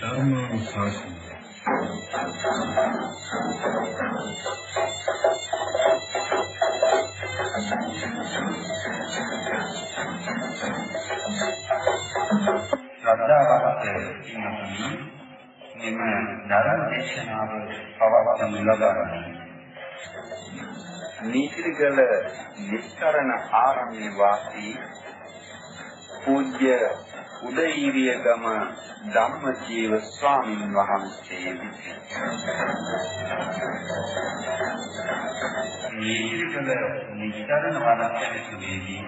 ධර්මානුශාසන ශ්‍රද්ධාවත් මෙම ධර්ම දේශනාව පවත්වනු ලබන්නේ නීතිගල නිස්තරණ ආරණ්‍ය වාසී පූජ්‍ය උදේීරියගම ධම්මජීව ස්වාමීන් වහන්සේ විසින් නීතිගල නිස්තරණ වනාන්තරයේදී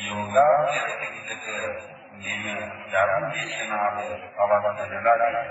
යෝගා යතිකක මේ ධර්ම දේශනාව පවත්වන ලදී.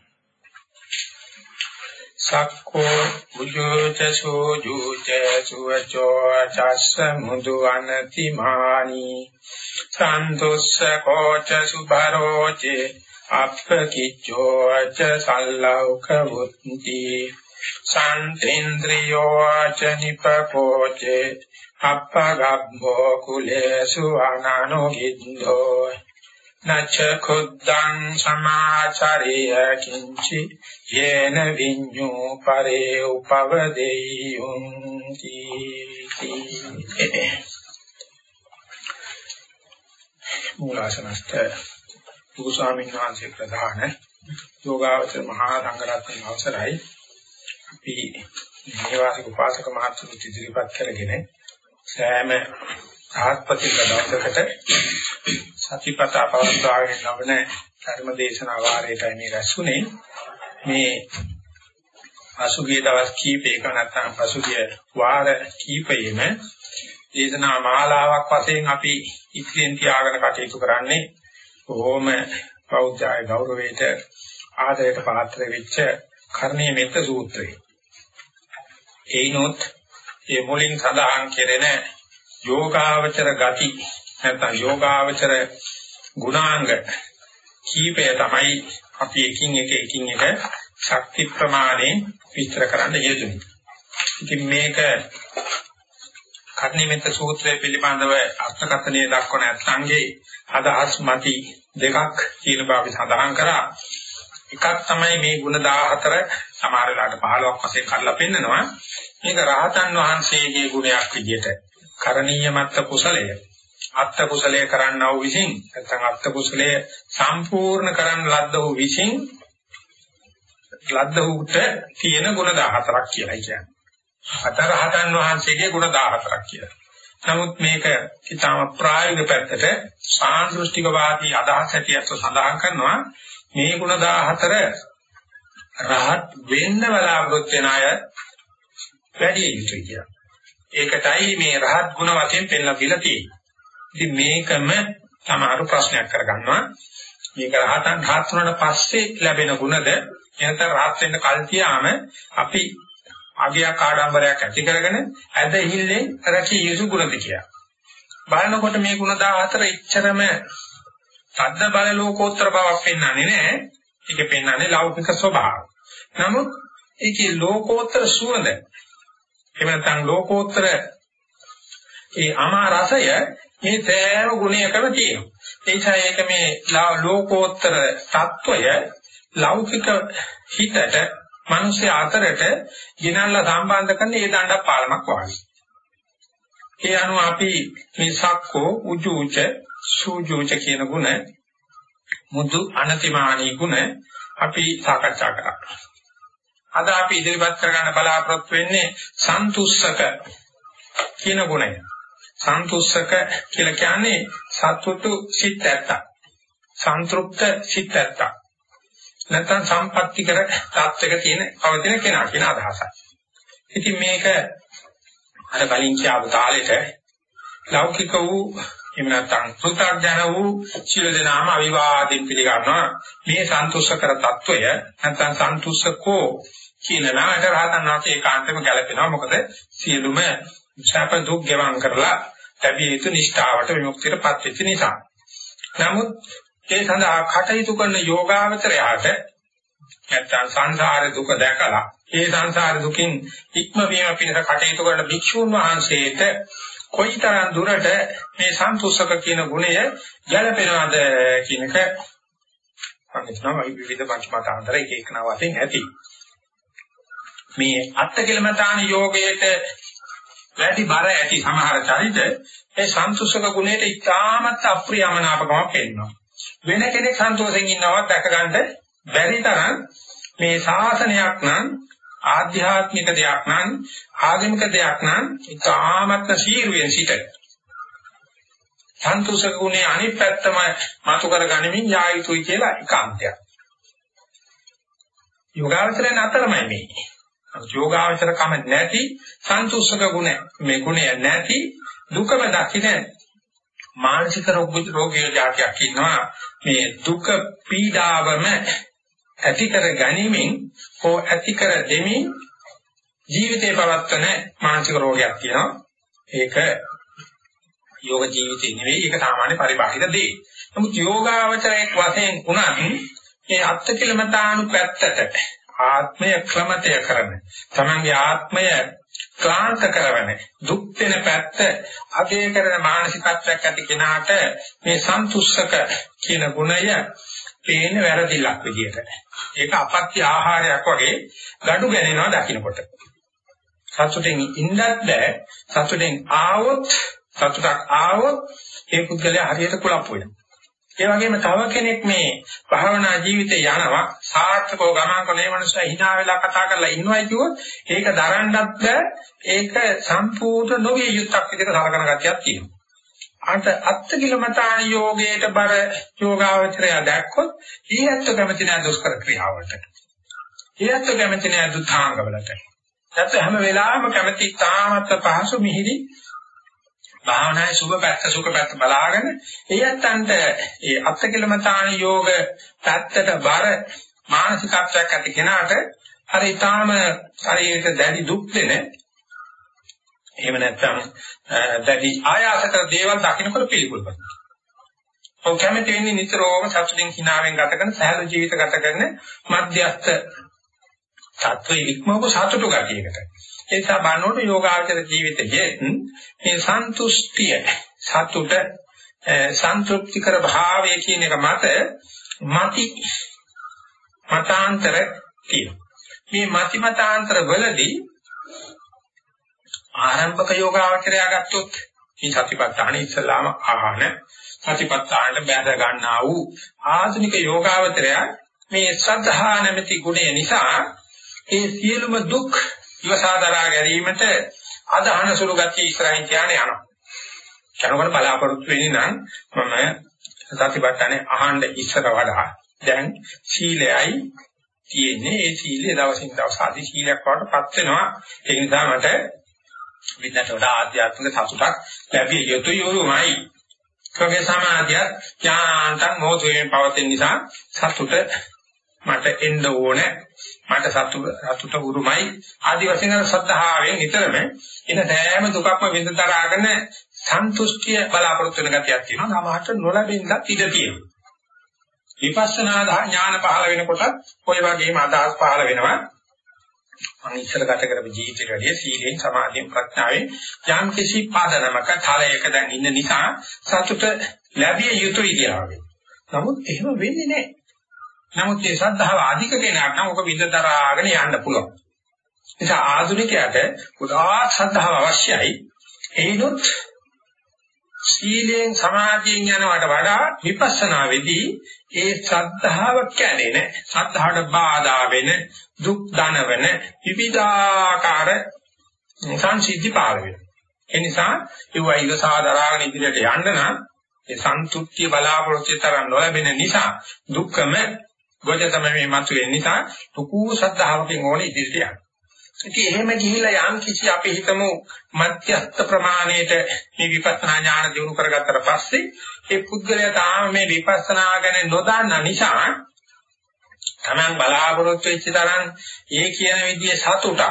සක්කෝ උජෝච සෝජෝච සුවචෝ චස්ස මුදු අනතිමානි සන්තුස්ස කෝච සුභරෝචේ අප්පකිච්ඡෝ ච සල්ලෞක වුත්ති. සන්තේන්ද්‍රියෝ අචනිපකෝචේ අප්පගබ්බෝ කුලේසු අනනෝගින්දෝ. නච කුද්දං සමාචරිය කිංචි යේන විඤ්ඤෝ පරේ උපවදෙය්‍යුං තී මූලාසනස්ත ලොකු ස්වාමීන් වහන්සේ ප්‍රධාන යෝගාවචර මහා සංඝරත්නයේ අවසරයි. අපි මේවාසික උපාසක මහත්තුරු ඉදිරිපත් කරගෙන සෑම ආත්පතික දවසකට සතිපතා පවත්වාගෙන ලබන ධර්ම දේශනා වාරයටයි මේ රැස්ුනේ මේ පසුගිය දවස් කීපයක නැත්නම් පසුගිය වාර කීපයෙම දේශනා මාලාවක් වශයෙන් අපි ඉතිරියෙන් තියාගෙන කටයුතු කරන්නේ බොහොම බෞද්ධ ගෞරවයට ආදරයට පාත්‍ර වෙච්ච කර්ණීය මෙත්ත සූත්‍රය. ඒනොත් ඒ මුලින් සඳහන් කෙරෙන යෝගාවචර ගති නැත්නම් යෝගාවචර ගුණාංග කීපය තමයි අපි එකින් එක එකින් එක ශක්ති ප්‍රමාණයෙන් විස්තර කරන්න යෙදුනේ. ඉතින් මේක කර්ණිමෙත් සූත්‍රය පිළිබඳව අර්ථකථනය දක්වන ඇත්තන්ගේ අදහස් මති දෙකක් කියන බව සඳහන් කරා. එකක් තමයි මේ ಗುಣ 14 සමහර වෙලාවට 15ක් වශයෙන් කඩලා පෙන්නනවා. මේක රහතන් වහන්සේගේ ගුණයක් විදිහට කරණීය මත්ත කුසලය අත්ත කුසලයේ කරන්නා වූ විසින් නැත්නම් අත්ත කුසලයේ සම්පූර්ණ කරන්න ලද්ද වූ විසින් ලද්ද වූට තියෙන ගුණ 14ක් කියලා කියන්නේ. අතරහතන් වහන්සේගේ ගුණ 14ක් කියලා. නමුත් මේක ඊටම ප්‍රායෝගික පැත්තට සාන්දෘෂ්ටිකවාදී අදහස් ඇටියට සඳහන් කරනවා මේ ගුණ 14 රහත් වෙන්න බලාපොරොත්තු වෙන අය වැඩි යුතුයි කියලා. ඒකටයි මේ රහත් ගුණ වශයෙන් පෙන්නලා දීලා තියෙන්නේ. ඉතින් මේකම සමහර ප්‍රශ්නයක් කරගන්නවා. මේක රහතන් රහත් වුණාට පස්සේ ලැබෙන ගුණද එනතර රහත් වෙන්න කල් තියාම අපි අගයක් ආඩම්බරයක් ඇති කරගෙන ඇදහිල්ලෙන් රැකී යුතු ගුණද කියලා. බලනකොට මේ ගුණ 14 ඉච්ඡරම සද්ද බල ලෝකෝත්තර බවක් පෙන්වන්නේ නැහැ. ඒක පෙන්වන්නේ ලෞකික ස්වභාවය. නමුත් ඒකේ ලෝකෝත්තර සුවඳ එහෙම නැත්නම් ලෝකෝත්තර ඒ අමා රසය මේ සෑම ගුණයකම තියෙනවා. ඒ නිසා ඒක මේ ලෝකෝත්තර తত্ত্বය ලෞකික හිතට මිනිස්ය අතරට ගිනල්ලා සම්බන්ධ කරන ඒ දණ්ඩ පාලමක් වාගේ. ඒ අනුව අපි මේ සක්කෝ උජුච සූජුච කියන ගුණ මුදු අනතිමානී ගුණ අපි සාකච්ඡා කරා. අද අපි ඉදිරිපත් කරගන්න බලාපොරොත්තු වෙන්නේ සන්තුෂ්ක කියන ගුණය. සන්තුෂ්ක කියලා කියන්නේ සතුටු සිත් ඇත්තක්. සන්තුෂ්ත සිත් ඇත්තක්. නැත්නම් සම්පත්‍ති කර තාත්වක තියෙන පවතින කෙනා කියන අදහසයි. ඉතින් මේක අර කලින් කියපු තාලෙට ලෞකික වූ එහෙම නැත්නම් සුතඥ වූ සියලු දෙනාම අවිවාදින් පිළිගන්නවා මේ සන්තුෂ්ක කර తত্ত্বය නැත්නම් සන්තුෂ්කෝ කියන නාමයට රහතන් වහන්සේ ඒකාන්තම ගැලපෙනවා මොකද සියලුම සැප දුක් ගෙවම් කරලා ලැබිය යුතු නිෂ්ඨාවට විමුක්තියටපත් වෙච්ච නිසා. නමුත් ඒ සඳහා කටයුතු කරන යෝගාවචරයාට නැත්නම් සංසාර දුක දැකලා ඒ සංසාර දුකින් ඉක්ම වීම පිණිස කටයුතු කරන භික්ෂුන් වහන්සේට කොයිතරම් දුරට මේ සන්තුෂ්ක කියන ගුණය ගැළපෙනවද කියන එක මම හිතනවා විවිධ පංචමතාන්තර එක එක නවතින් ඇති. මේ අත්කලමතාන යෝගයට වැඩි බර ඇති සමහර චරිත ඒ සන්තුෂ්ක ගුණයට ඉතාමත් අප්‍රියමනාපකමක් පෙන්වනවා. වෙන කෙනෙක් සන්තෝෂෙන් ඉන්නවත් දැක ගන්න බැරි තරම් මේ ශාසනයක් නම් ආධ්‍යාත්මික දෙයක් නම් ආගමික දෙයක් නම් ඉතාමත්ම සීරුවෙන් සිට සන්තුෂ්ක ගුණේ අනිත් පැත්තම මතු කර ගනිමින් යා යුතුයි කියලා ඒකාන්තයක්. යෝගාවචරයන් අතරමයි මේ. යෝගාවචර කම නැති සන්තුෂ්ක ගුණ මේ ගුණය නැති දුකම දකින්න මානසික රෝගී જાතියක් ඉන්නවා මේ දුක පීඩාවම ඇති කර ගැනීමෙන් හෝ ඇති කර දෙමින් ජීවිතේ පවත්වන මානසික රෝගයක් තියෙනවා ඒක යෝග ජීවිතේ නෙවෙයි ඒක සාමාන්‍ය පරිබාහිර දෙයක්. නමුත් යෝගාවචරයක් වශයෙන් උනත් මේ අත්තිකිලමතාණු පැත්තට ආත්මය ක්‍රමතය කරන තමන්ගේ ආත්මය ක්ලාන්ත කරවන දුක් වෙන පැත්ත අගේ කරන මානසිකත්වයක් ඇති කෙනාට මේ සන්තුෂ්ක කියන ගුණය පේන වැරදිලක් විදියට. ඒක අපත්‍ය ආහාරයක් වගේ gadu ගැනෙනවා දකින්නකොට. සතුටෙන් ඉන්නත් බෑ. සතුටෙන් ආවොත් සතුටක් ආවොත් ඒ පුද්ගලයා හරියට කුලප්පු වෙනවා. ඒ වගේම තව කෙනෙක් මේ භාවනා ජීවිතේ යනවා සාර්ථකව ගමන් කරන ඒ මනුස්සයා hina වෙලා කතා කරලා ඉන්නවයි කිව්වොත් ඒක දරන්නත් බෑ ඒක සම්පූර්ණ නොවිය යුක්තක් විදිහට සලකන ගතියක් තියෙනවා. අන්ත අත්කිලමතාන යෝගයට බර යෝගාවචරය දැක්කොත් ඊයත් කැමති නැහැ දුෂ්කර ක්‍රියාවලට. ඊයත් කැමති නැහැ දුතාංගවලට. නැත්නම් හැම වෙලාවෙම කැමති තාමත් පහසු මිහිරි භාවනායේ සුභ පැත්ත සුඛ පැත්ත බලාගෙන එයත්න්ට ඒ අත්කලමතාන යෝග පැත්තට බර මානසිකත්වයක් ඇති කෙනාට අර ඊටාම ශරීරයට දැඩි දුක් දෙන එහෙම නැත්නම් දැඩි ආයාස කර දේවල් දකින්නකොට පිළිකුල් කරනවා. ඔව් කැමති වෙන්නේ නිතරම සතුටින් හිනාවෙන් ගත කරන සහැල්ලු ජීවිත ගත කරන මධ්‍යස්ථ සත්වයේ ඉක්මවපු සතුටු ගතියකට. ඒ නිසා බannෝට යෝගාචර ජීවිතයේ මේ සන්තුෂ්ටිය සතුට සන්තුෂ්ටිකර භාවය කියන එක මත මති මතාන්තර තියෙනවා. මේ මති මතාන්තර වලදී ආරම්භක යෝගාචරය ගත්තොත් මේ සතිපට්ඨාන ඉස්සලාම ආහන සතිපට්ඨානට බැඳ ගන්නා වූ ආධුනික යෝගාවචරය මේ ශ්‍රද්ධා නැමැති ගුණය නිසා ඒ සියලුම දුක් ඉවසා දරා ගැනීමට අදහන සුළු ගතිය ඉස්සරහින් තියාගෙන යනවා. යනකොට බලාපොරොත්තු වෙන්නේ නම් මම සතිපට්ඨානේ අහන්න ඉස්සර වඩා දැන් සීලයයි තියෙන්නේ ඒ සීලය දවසින් දවස ආදි සීලයක් වඩටපත් වෙනවා. ඒ නිසා මට වින්නට වඩා ආධ්‍යාත්මික සතුටක් ලැබිය යුතුයි උරුමයි. කගේ සමාධිය ඥාන්තං මොහොතේ පවතින නිසා සතුට මට එන්න ඕනේ මට සතු සතුට උරුමයි ආදි වශයෙන් අර සද්ධාවෙන් නිතරම එන සෑම දුකක්ම විඳතරාගෙන සන්තුෂ්ටිය බලාපොරොත්තු වෙන ගතියක් තියෙනවා සමහරට නොලැබෙන්නත් ඉඩ තියෙනවා විපස්සනා ඥාන පහළ වෙනකොට ඔය වගේම අදහස් පහළ වෙනවා මම ඉස්සර ගත කරපු ජීවිතේ වැඩිය සීලෙන් සමාධියෙන් ප්‍රඥාවෙන් යම් කිසි පාදනමක ථලයක දැන් ඉන්න නිසා සතුට ලැබිය යුතුයි කියලා වගේ. නමුත් එහෙම වෙන්නේ නැහැ. නමුත් මේ ශ්‍රද්ධාව අධික කෙනාට නම් ඔක විඳතරාගෙන යන්න පුළුවන්. නිසා ආධුනිකයාට ගොඩාක් ශ්‍රද්ධාව අවශ්‍යයි. ඒනොත් සීලෙන් සමාධියෙන් යනවට වඩා විපස්සනා වෙදී ඒ ශ්‍රද්ධාව කැඩෙන, ශ්‍රද්ධාවට බාධා වෙන, දුක් දනවන විවිධාකාර සංසිද්ධි පාර වෙනවා. ඒ නිසා ඒ වයිල සාදරාගෙන ඉදිරියට යන්න නම් ඒ සන්තුෂ්ටි බලාපොරොත්තු තරම් නොලැබෙන නිසා දුක්ඛම ගොජ තමයි මේ මතුවෙන නිසා ලুকু සද්ධාවකින් ඕනේ ඉදිරියට යන්න. ඉතින් එහෙම ගිහිල්ලා යම් කිසි අපි හිතමු මධ්‍යස්ථ ප්‍රමාණයට මේ විපස්සනා ඥාන දිනු කරගත්තට පස්සේ ඒ පුද්ගලයා තාම මේ විපස්සනා ගැන නොදන්න නිසා Taman බලාපොරොත්තු වෙච්ච තරම් ඒ කියන විදිහේ සතුටක්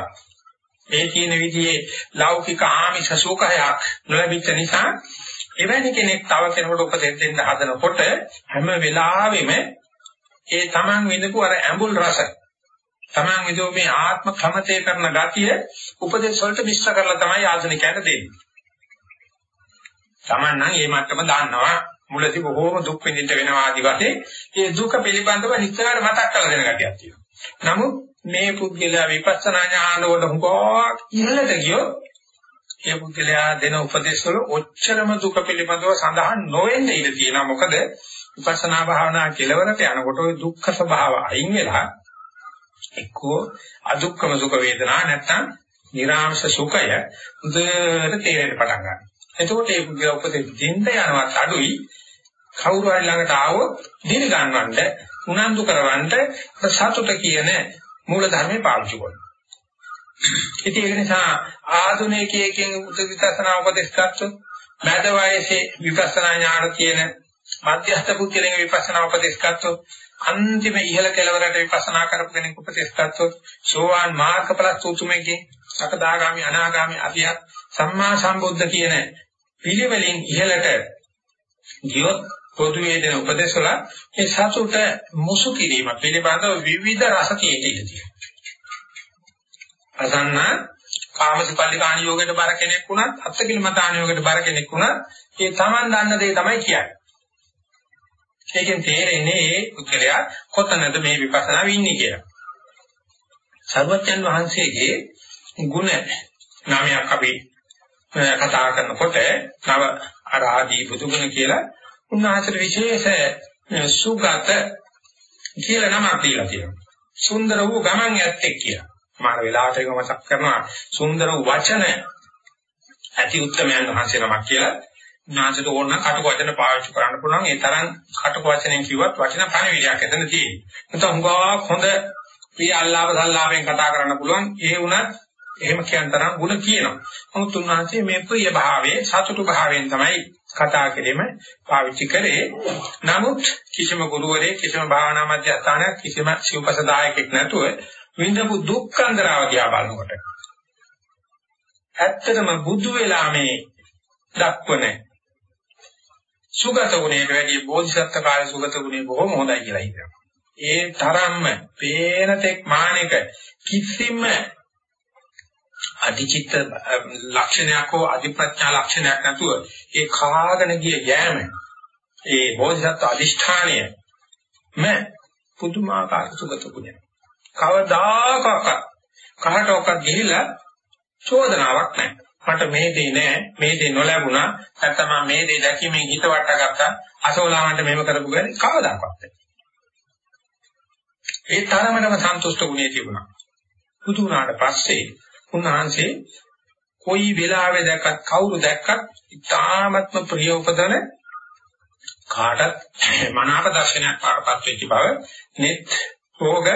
ඒ කියන විදිහේ ලෞකික ආමිෂ සුඛයක් නොලැබිච්ච නිසා එවැනි කෙනෙක් තව කෙනෙකුට උපදෙස් දෙන්න හදනකොට හැම වෙලාවෙම ඒ Taman විඳපු අර ඇඹුල් රස Taman විදෝ මේ ආත්ම කමතේ කරන ගතිය උපදේශ වලට මිශ්‍ර කරලා තමයි ආධුනිකයන්ට දෙන්නේ. Taman නම් මේ මට්ටම දාන්නවා මුලදී බොහෝම දුක් විඳින්න වෙනවා ආදි වශයෙන් ඒ දුක පිළිබඳව හිතකට මතක් කරලා දෙන ගතියක් තියෙනවා. නමුත් මේ පුද්ගලයා විපස්සනා ඥාන වල හුඟා ඉහළට ගියොත් ඒ පුද්ගලයා දෙන උපදේශ වල ඔච්චරම දුක පිළිබඳව සඳහන් නොවෙන්න ඉඩ තියෙනවා. මොකද විපස්සනා භාවනා කෙලවරට යනකොට ওই දුක්ඛ ස්වභාව අයින් වෙලා එක්කෝ අදුක්කම සුඛ වේදනා නැත්තම් නිරාංශ සුඛය උදේට තේරෙන්න පටන් ගන්නවා. එතකොට ඒ පුද්ගල උපදෙස් දෙන්න යනවත් අඩුයි කවුරු හරි ළඟට ආවොත් දින ගන්නවන්න උනන්දු කරවන්න සතුට කියන මූල ධර්මේ පාවිච්චි කරනවා. ඉතින් ඒක නිසා ආධුනිකයෙක්ගෙන් උපදේශනා උපදේශ ගත්තොත් මැද වයසේ විපස්සනා ඥාන කියන මධ්‍යස්ථ පුද්ගලයන් විපස්සනා උපදේශ ගත්තොත් අන්තිම ඉහළ කෙළවරට විපස්සනා කරපු කෙනෙක් උපදේශ ගත්තොත් සෝවාන් මාර්ගඵල සූතුමේගේ සකදාගාමි අනාගාමි අධියක් සම්මා සම්බුද්ධ කියන පිළිවෙලින් ඉහළට ගියොත් පොදුවේ දෙන උපදේශ වල ඒ සතුට මුසු කිරීම පිළිබඳව විවිධ රස තියෙනවා. අසන්න කාමසුපල්ලිකාණ යෝගයට බර කෙනෙක් වුණත් අත්කිලමතාණ යෝගයට බර කෙනෙක් වුණත් ඒ Taman දන්න දේ තමයි කියන්නේ. ඒකෙන් තේරෙන්නේ ඒ පුද්ගලයා කොතනද මේ විපස්සනා වින්නේ කියලා. සර්වඥන් වහන්සේගේ ගුණ නාමයක් අපි කතා කරනකොට නව අරාදී බුදුගුණ කියලා උන්වහන්සේට විශේෂ සුගත කියලා නමක් දීලා තියෙනවා. සුන්දර වූ ගමන් ඇත්තෙක් කියලා. මාන වෙලාවට ඒක මතක් කරනවා සුන්දර වූ වචන ඇති උත්තරමයන් වහන්සේ නමක් කියලා. නාසයට ඕන කටක වචන පාවිච්චි කරන්න පුළුවන්. ඒ තරම් කටක වචනෙන් කිව්වත් වචන පණවිඩයක් එතන තියෙනවා. නැත්නම් හුඟා හොඳ ප්‍රිය අල්ලාප සල්ලාපෙන් කතා කරන්න පුළුවන්. ඒ වුණත් එහෙම කියන තරම් ಗುಣ කියනවා. නමුත් උන්වහන්සේ මේ ප්‍රිය භාවයේ සතුටු භාවයෙන් තමයි කතා කිරීම පාවිච්චි කරේ. නමුත් කිසිම ගුරුවරයෙක් කිසිම භාවනා මධ්‍යස්ථානයක් කිසිම සිව්පසදායකෙක් නැතුව විඳපු දුක්ඛන්දරාව දිහා බලනකොට ඇත්තටම බුදු වෙලා මේ දක්වන සුගත ගුණයට වැඩිය බෝධිසත්ව කාලේ සුගත ගුණය බොහොම හොඳයි කියලා හිතනවා. ඒ තරම්ම පේන තෙක් මානෙක කිසිම අධිචිත්ත ලක්ෂණයක් හෝ අධිප්‍රඥා ලක්ෂණයක් නැතුව ඒ කාගෙන ගිය යෑම ඒ බෝධිසත්ව අදිෂ්ඨානය ම පුදුමාකාර සුගත ගුණයක්. කවදාකවත් කහටවත් ගිහිලා චෝදනාවක් නැහැ. මට මේ දේ නෑ මේ දේ නොලැබුණා නැත්නම් මේ දේ දැකීමෙන් හිත වටගත්තා අසෝලාමන්ට මෙහෙම කරපු ගන්නේ කවදාකවත් ඒ තරමටම සන්තුෂ්ට ගුණය තිබුණා. පුදු වුණාට පස්සේ උන්වහන්සේ කොයි වෙලාවෙ දැක්කත් කවුරු දැක්කත් ඉතාමත්ම ප්‍රිය උපදන කාටත් මනාප දර්ශනයක් පාඩපත් වෙච්ච බව net රෝග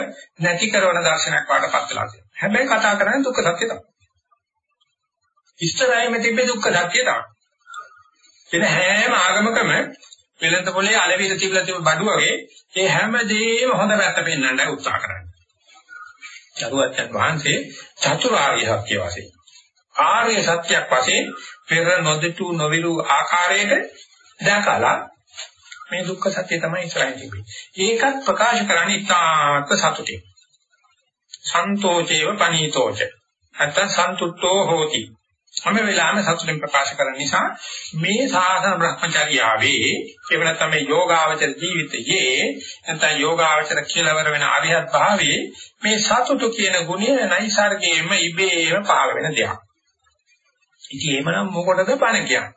නැති කරන දර්ශනයක් පාඩපත් වෙලා තියෙනවා. හැබැයි කතා කරන්නේ දුක්ඛ සත්‍ය තමයි. ඉස්තරයෙම තිබෙ දුක්ඛ සත්‍ය තමයි. එන හැම ආගමකම වෙලඳ පොලේ අලවිල තිබිලා තිබෙ බඩු වගේ ඒ හැම දෙයක්ම හොඳ පැත්ත පෙන්වන්නයි උත්සාහ කරන්නේ. චතුරාර්ය වහන්සේ චතුරාර්ය සත්‍ය වශයෙන් ආර්ය සත්‍යයක් වශයෙන් පෙර නොදෙතු නොවිරු ආකාරයට දැකලා මේ දුක්ඛ සත්‍ය තමයි ඉස්සරහින් තිබෙන්නේ. ඒකත් ප්‍රකාශ කරන්නේ ඉතාමත් සතුටින්. සන්තෝෂේව පනීතෝච. නැත්තම් සන්තුට්ඨෝ හෝති. හැම වෙලාවෙම සතුටින් ප්‍රකාශ කරන නිසා මේ සාසන බ්‍රහ්මචර්යාවේ ඒවල තමයි යෝගාවචර ජීවිතයේ නැත්නම් යෝගාවචර කියලාවර වෙන අරිහත් භාවයේ මේ සතුටු කියන ගුණය නයිසර්ගයෙන්ම ඉබේම පහළ වෙන දෙයක්. ඉතින් එහෙමනම් මොකටද බණ කියන්නේ?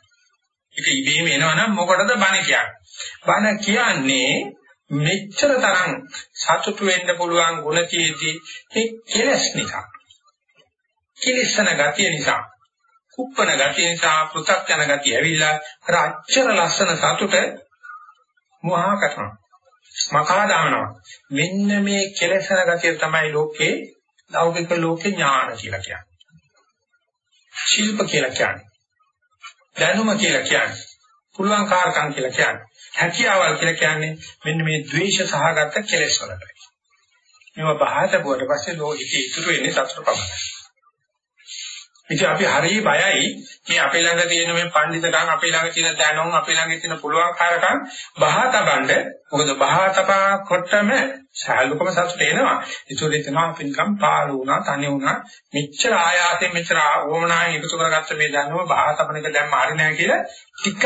ඒක ඉබේම එනවනම් මොකටද බණ කියන්නේ? බණ කියන්නේ මෙච්චර තරම් සතුටු වෙන්න පුළුවන් ගුණ තියෙදි ඒ කෙලස් නිසා. කිලිසන ගතිය නිසා කුප්පන ගතිය නිසා පෘථග්ජන ගතිය ඇවිල්ලා අර අච්චර ලස්සන සතුට මොහා කරනවා. මකා දානවා. මෙන්න මේ කෙලසන ගතිය තමයි ලෝකේ ලෞකික ලෝකේ ඥාන කියලා කියන්නේ. ශිල්ප කියලා කියන්නේ. දැනුම කියලා කියන්නේ. පුළුවන් කාර්කම් කියලා කියන්නේ. හැකියාවල් කියලා කියන්නේ මෙන්න මේ ද්වේෂ සහගත කෙලෙස් වලට. මේවා බහාත බුවට පස්සේ ලෝකෙ ඉතුරු වෙන්නේ සතර පමණයි. ඉතින් අපි හරිය බයයි. මේ අපේ ළඟ තියෙන මේ පඬිතකම් අපේ ළඟ තියෙන දැනුම් අපේ ළඟ තියෙන පුළුවන් කාරකම් බහා තබන්න. මොකද බහා තබා කොටම සාලුකම සතුට එනවා. ඒකෝ දෙතනවා පින්කම් පාළු වුණා තනි වුණා. මෙච්චර ආයාසයෙන් මෙච්චර ඕමනායෙන් එකතු කරගත්ත මේ දැනුම බහා තබන එක දැම්ම හරි නෑ කියලා ටිකක්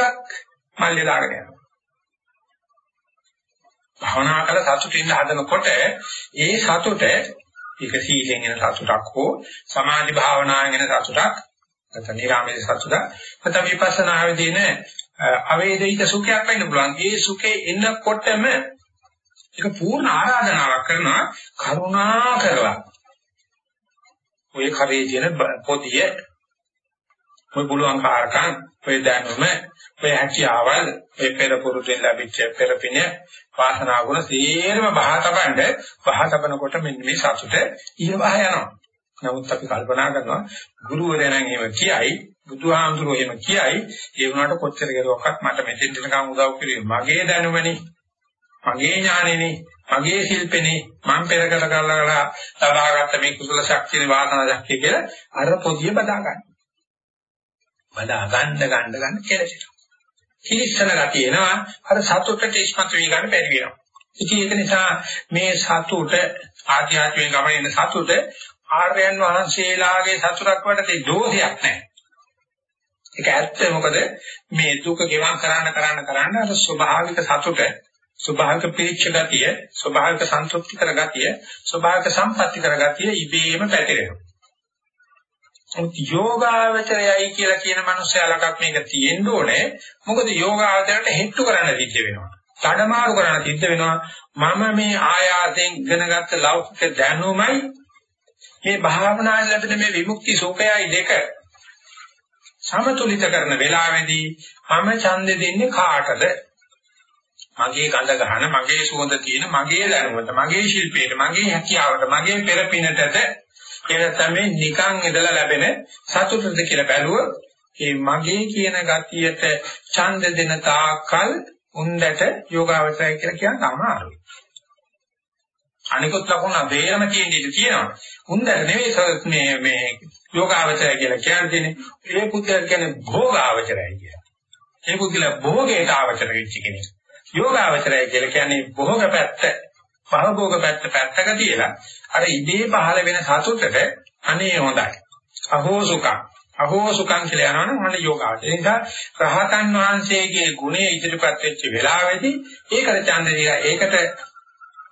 මල්ලේ දාගෙන යනවා. භවනා කළ සතුටින් හදනකොට ඒ සතුට ඒක සීලෙන් එන සතුටක් හෝ සමාධි භාවනාවෙන් එන සතුටක් නැත්නම් නිරාමයේ සතුටක් නැත්නම් විපස්සනාවේදී නේ අවේදිත සුඛයක් වෙන්න පුළුවන්. ඒ සුඛේ එනකොටම ඒක පූර්ණ ආරාධනාවක් කරනවා කරුණා කරලා. ඔය කරේ තියෙන පොදිය ඔය පුළුවන් කාරකම් ඔය දැනුම ඔය හැකියාවල් ඔය පෙර පුරුදුෙන් ලැබිච්ච පෙරපින වාසනා ගුණ සීරම බහතබන්න බහතබනකොට මෙන්න මේ සතුට ඉහවහ යනවා. නමුත් අපි කල්පනා කරනවා ගුරුවරයා නම් එහෙම කියයි බුදුහාමුදුරුවෝ එහෙම කියයි ඒ වුණාට කොච්චර කෙරුවක්වත් මට මෙතෙන් දෙනකම් උදව් කිරීම මගේ දැනුමනේ මගේ ඥානෙනේ මගේ ශිල්පෙනේ මම පෙර කර කරලා ලබාගත්ත මේ කුසල ශක්තිය වාසනා ශක්තිය කියලා අර පොදිය බදා ගන්න. බදා ගන්න ගන්න ගන්න කෙලෙසිට. කිලිස්සන ගතිය එනවා අර සතුටට ඉස්මතු වී ගන්න බැරි වෙනවා. ඉතින් ඒක නිසා මේ සතුට ආධ්‍යාත්මික ගමනේ ඉන්න සතුට ආර්යයන් වහන්සේලාගේ සතුටක් වටේ දෝෂයක් නැහැ. ඒක ඇත්ත මොකද මේ දුක ගෙවම් කරන්න කරන්න කරන්න අර ස්වභාවික සතුට ස්වභාවික පිරිච්ඡ ගතිය ස්වභාවික සන්තුෂ්ටි කර ගතිය ස්වභාවික සම්පatti කර ගතිය ඉබේම පැතිරෙනවා. යෝගාවචරයයි කියලා කියන මනුස්සයා ළඟත් මේක තියෙන්න ඕනේ. මොකද යෝගාවචරයට හෙට්ටු කරන්න සිද්ධ වෙනවා. තඩමාරු කරන්න සිද්ධ වෙනවා. මම මේ ආයාසයෙන් ඉගෙනගත්ත ලෞකික දැනුමයි මේ භාවනාවේ ලැබෙන මේ විමුක්ති සෝකයයි දෙක සමතුලිත කරන වෙලාවේදී මම ඡන්දෙ දෙන්නේ කාටද? මගේ ගඳ ගහන, මගේ සුවඳ තියෙන, මගේ දැනුමට, මගේ ශිල්පයට, මගේ හැකියාවට, මගේ පෙරපිනටද කියන තමයි නිකන් ඉඳලා ලැබෙන සතුටද කියලා බැලුවොත් ඒ මගේ කියන ගතියට ඡන්ද දෙන තාක්කල් උන්දට යෝගාවචරය කියලා කියන්න අමාරුයි. අනිකුත් ලකුණ වේරම කියන දෙයක් තියෙනවා. උන්දට නෙවෙයි මේ මේ යෝගාවචරය කියලා කියන්නේ ඒ පුද්ගල කියන්නේ භෝගාවචරය කියලා. ඒ පුද්ගල භෝගයට ආවචර වෙච්ච කෙනෙක්. යෝගාවචරය කියලා කියන්නේ භෝග පැත්ත භවභෝග පැත්ත පැත්තක තියලා අර ඉදී පහළ වෙන සතුටට අනේ හොඳයි. අහෝ සුඛං. අහෝ සුඛං කියලා යනවනම් මොන යෝගාවචරය. ඒ නිසා රහතන් වහන්සේගේ ගුණය ඉදිරිපත් වෙච්ච වෙලාවේදී ඒකට ඡන්ද දීලා ඒකට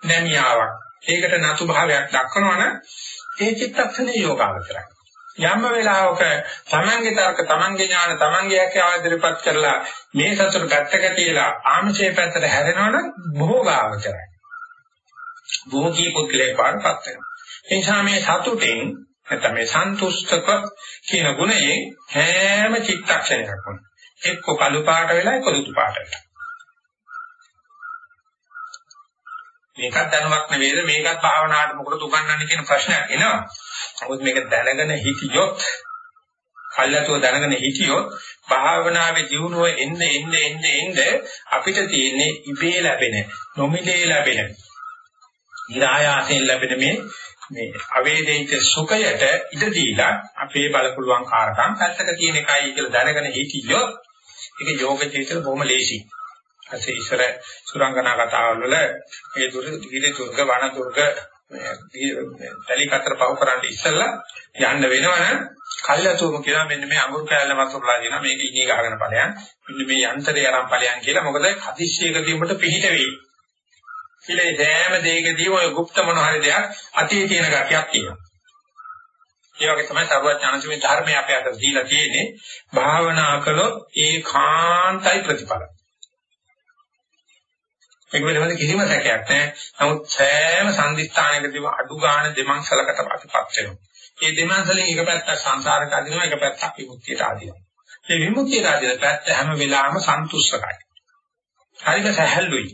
නැමියාවක්. ඒකට නතු භාවයක් දක්වනවනම් ඒ චිත්තක්ෂණේ යෝගාවචරයි. යම් වෙලාවක තමන්ගේ තර්ක තමන්ගේ ඥාන තමන්ගේ හැකියාව ඉදිරිපත් කරලා මේ සතුට පැත්තක තියලා ආමචේ පැත්තට හැරෙනවනම් භෝගාවචරයි. භෝගී පුද්ගලයෙක් වඩපත් වෙනවා. ඒ නිසා මේ සතුටෙන් නැත්නම් මේ සන්තුෂ්ඨක කියන ගුණයෙන් හැම චිත්තක්ෂණයකම එක්ක කළු පාට වෙලා එක්ක දුතු පාට වෙලා. මේකත් දැනුමක් නෙවෙයිද මේකත් භාවනාවට මොකටද උගන්වන්නේ කියන ප්‍රශ්නයක් එනවා. නමුත් මේක දැනගෙන හිටියොත් කල්ලාතුව දැනගෙන හිටියොත් භාවනාවේ දියුණුව එන්න එන්න එන්න එන්න අපිට තියෙන්නේ ඉබේ ලැබෙන නොමිලේ ලැබෙන ඉරායාසයෙන් ලැබෙන මේ මේ අවේදිත සුඛයට ඉඩ දීලා අපේ බලපුලුවන් කාරකම් පැත්තක තියෙන එකයි කියලා දැනගෙන හිටියොත් ඒක යෝග චේතන බොහොම ලේසියි. ඇසේ ඉස්සර සුරංගනා කතාවල් වල ඒ දුර දිවිද දුර්ග වන දුර්ග තලි කතර පව කරන්න ඉස්සෙල්ලා යන්න වෙනවනම් කල්යතුම කියලා මෙන්න මේ අඟුරු කැලල වතුරලා දෙනවා මේක ඉනි ගහගෙන ඵලයන් මෙන්න මේ යන්ත්‍රය අරන් ඵලයන් කියලා මොකද හදිස්සියකදී උඹට පිහිට වෙයි කියලා සෑම දෙයකදී ඔය গুপ্ত මොන හරි දෙයක් අතේ තියෙන ගතියක් තියෙනවා. ඒ වගේ තමයි සර්වඥානසමේ ධර්මය අපේ අත දීලා තියෙන්නේ. භාවනා කළොත් ඒකාන්තයි ප්‍රතිඵල. ඒක වෙනවද කිසිම සැකයක් නැහැ. නමුත් සෑම සම්දිස්ථානයකදීම අඩු ගන්න දෙමංසලකට අපිපත් වෙනවා. මේ දෙමංසලෙන් එක පැත්තක් සංසාරට අදිනවා එක පැත්තක් විමුක්තියට අදිනවා. මේ විමුක්තියට අදින පැත්ත හැම වෙලාවෙම සන්තුෂ්කයි. හරිද සැහැල්ලුයි.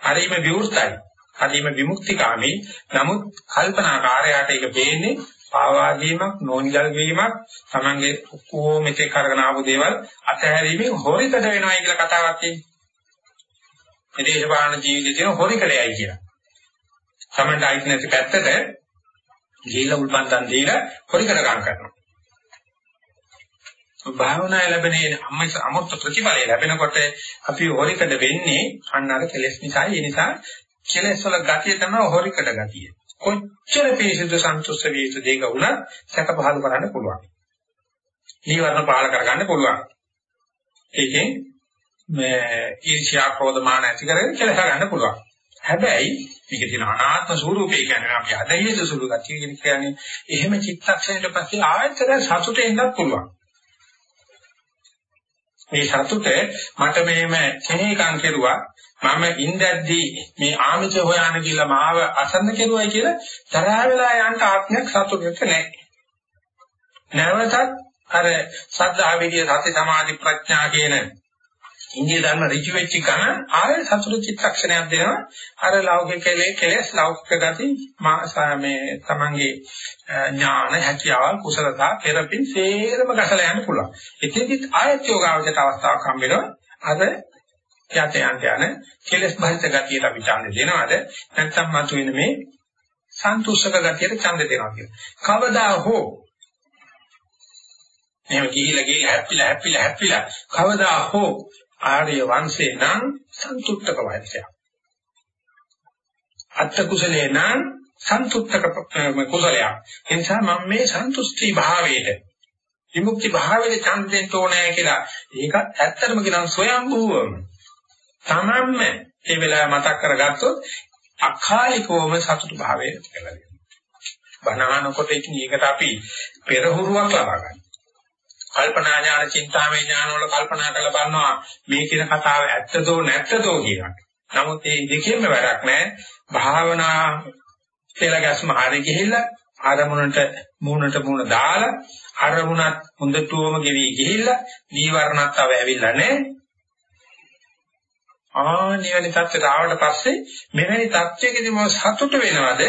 හරිම විවෘතයි. කදීම විමුක්තිකාමී නමුත් කල්පනාකාරයට ඒක වෙන්නේ පාවා දීමක් නෝන්ජල් වීමක් Tamange ඔක්කොම මෙතේ කරගෙන ආපු දේවල් අතහැරීමෙන් හොරිකඩ වෙනවයි කියලා කතාවක් තියෙනවා. මේ දේශපාලන ජීවිතේ තියෙන හොරිකඩයයි කියලා. Tamange අයිති නැති පැත්තට ගිහිල්ලා උල්පන්දන් දීලා හොරිකඩ ගන්න කරනවා. භාවනා ලැබෙනේ අමෘත ප්‍රතිඵලය ලැබෙනකොට අපි හොරිකඩ වෙන්නේ අන්න අර කෙලෙස් නිසා. ඒ නිසා කෙලෙස් වල ගතිය තමයි හොරිකඩ ගතිය. කොච්චර පිරිසිදු සන්තුෂ්ඨ විය යුතු දෙයක වුණත් සැක පහල කරන්න පුළුවන්. නීවරණ පාල කරගන්න පුළුවන්. ඒකෙන් මේ ඊර්ෂ්‍යා ක්‍රෝධ මාන ඇති කරගෙන කෙලස ගන්න පුළුවන්. හැබැයි මේක තියෙන අනාත්ම ස්වરૂපය කියන්නේ අපි අදහිද සුළු ගතිය කියන්නේ එහෙම චිත්තක්ෂණයට පස්සේ ආයතන සතුටේ ඉන්නත් පුළුවන්. මේ සතුට මට මෙහෙම කෙනෙක්ම් කෙරුවා මම ඉඳද්දී මේ ආමිෂ හොයන්න කියලා මාව අසන්න කෙරුවයි කියලා තරහ වෙලා යන්න ආත්මයක් සතුටුට නැහැ. නැවතත් අර සද්ධා විදිය සති සමාධි ප්‍රඥා කියන ඉන්දිය ධර්ම ඍජු වෙච්ච ගමන් ආය සතුට චිත්තක්ෂණයක් දෙනවා අර ලෞකික කෙලෙස් ලෞකික ගති මේ තමන්ගේ ඥාන හැකියාව කුසලතා පෙරපින් සේරම ගසලා යන්න පුළුවන්. එතෙදිත් ආයත් යෝගාවචත අවස්ථාවක් හම්බ වෙනවා. අර යට යන්න යන කෙලස් බහිත ගතියට අපි ඡන්ද දෙනවද නැත්නම් මතුවෙන මේ සන්තුෂ්ක ගතියට ඡන්ද දෙනවා කියලා. කවදා හෝ එහෙම ගිහිලා ගිහිලා හැප්පිලා හැප්පිලා හැප්පිලා කවදා හෝ ආර්ය වංශේ නම් සන්තුෂ්ක වංශය. අත්ත කුසලේ නම් සන්තුෂ්ක කුසලයක්. ඒ නිසා මම මේ සන්තුෂ්ටි භාවයට විමුක්ති භාවයේ ඡන්දෙන් තෝණෑ කියලා ඒක ඇත්තටම කියනවා ස්වයංභූවම තමන්ම ඒ වෙලාව මතක් කරගත්තොත් අකාලිකවම සතුට භාවය කියලා දෙනවා. බණහනකොට ඉතින් ඒකට අපි පෙරහුරුවක් ලබා ගන්නවා. කල්පනා ඥාන, චින්තාමය ඥාන වල කල්පනා කරලා බලනවා මේ කියන කතාව ඇත්තදෝ නැත්තදෝ කියලා. නමුත් මේ දෙකෙන්ම වැඩක් නැහැ. භාවනා කියලා ගැස්ම හරි ගිහිල්ලා ආරමුණට මූණට මූණ දාලා අරමුණත් හොඳටම ගෙවි ගිහිල්ලා නීවරණත් තව ඇවිල්ලා නැහැ. ආනිවැනි තත්ත්වයට ආවට පස්සේ මෙවැනි තත්ත්වයකදී මොකද සතුට වෙනවද?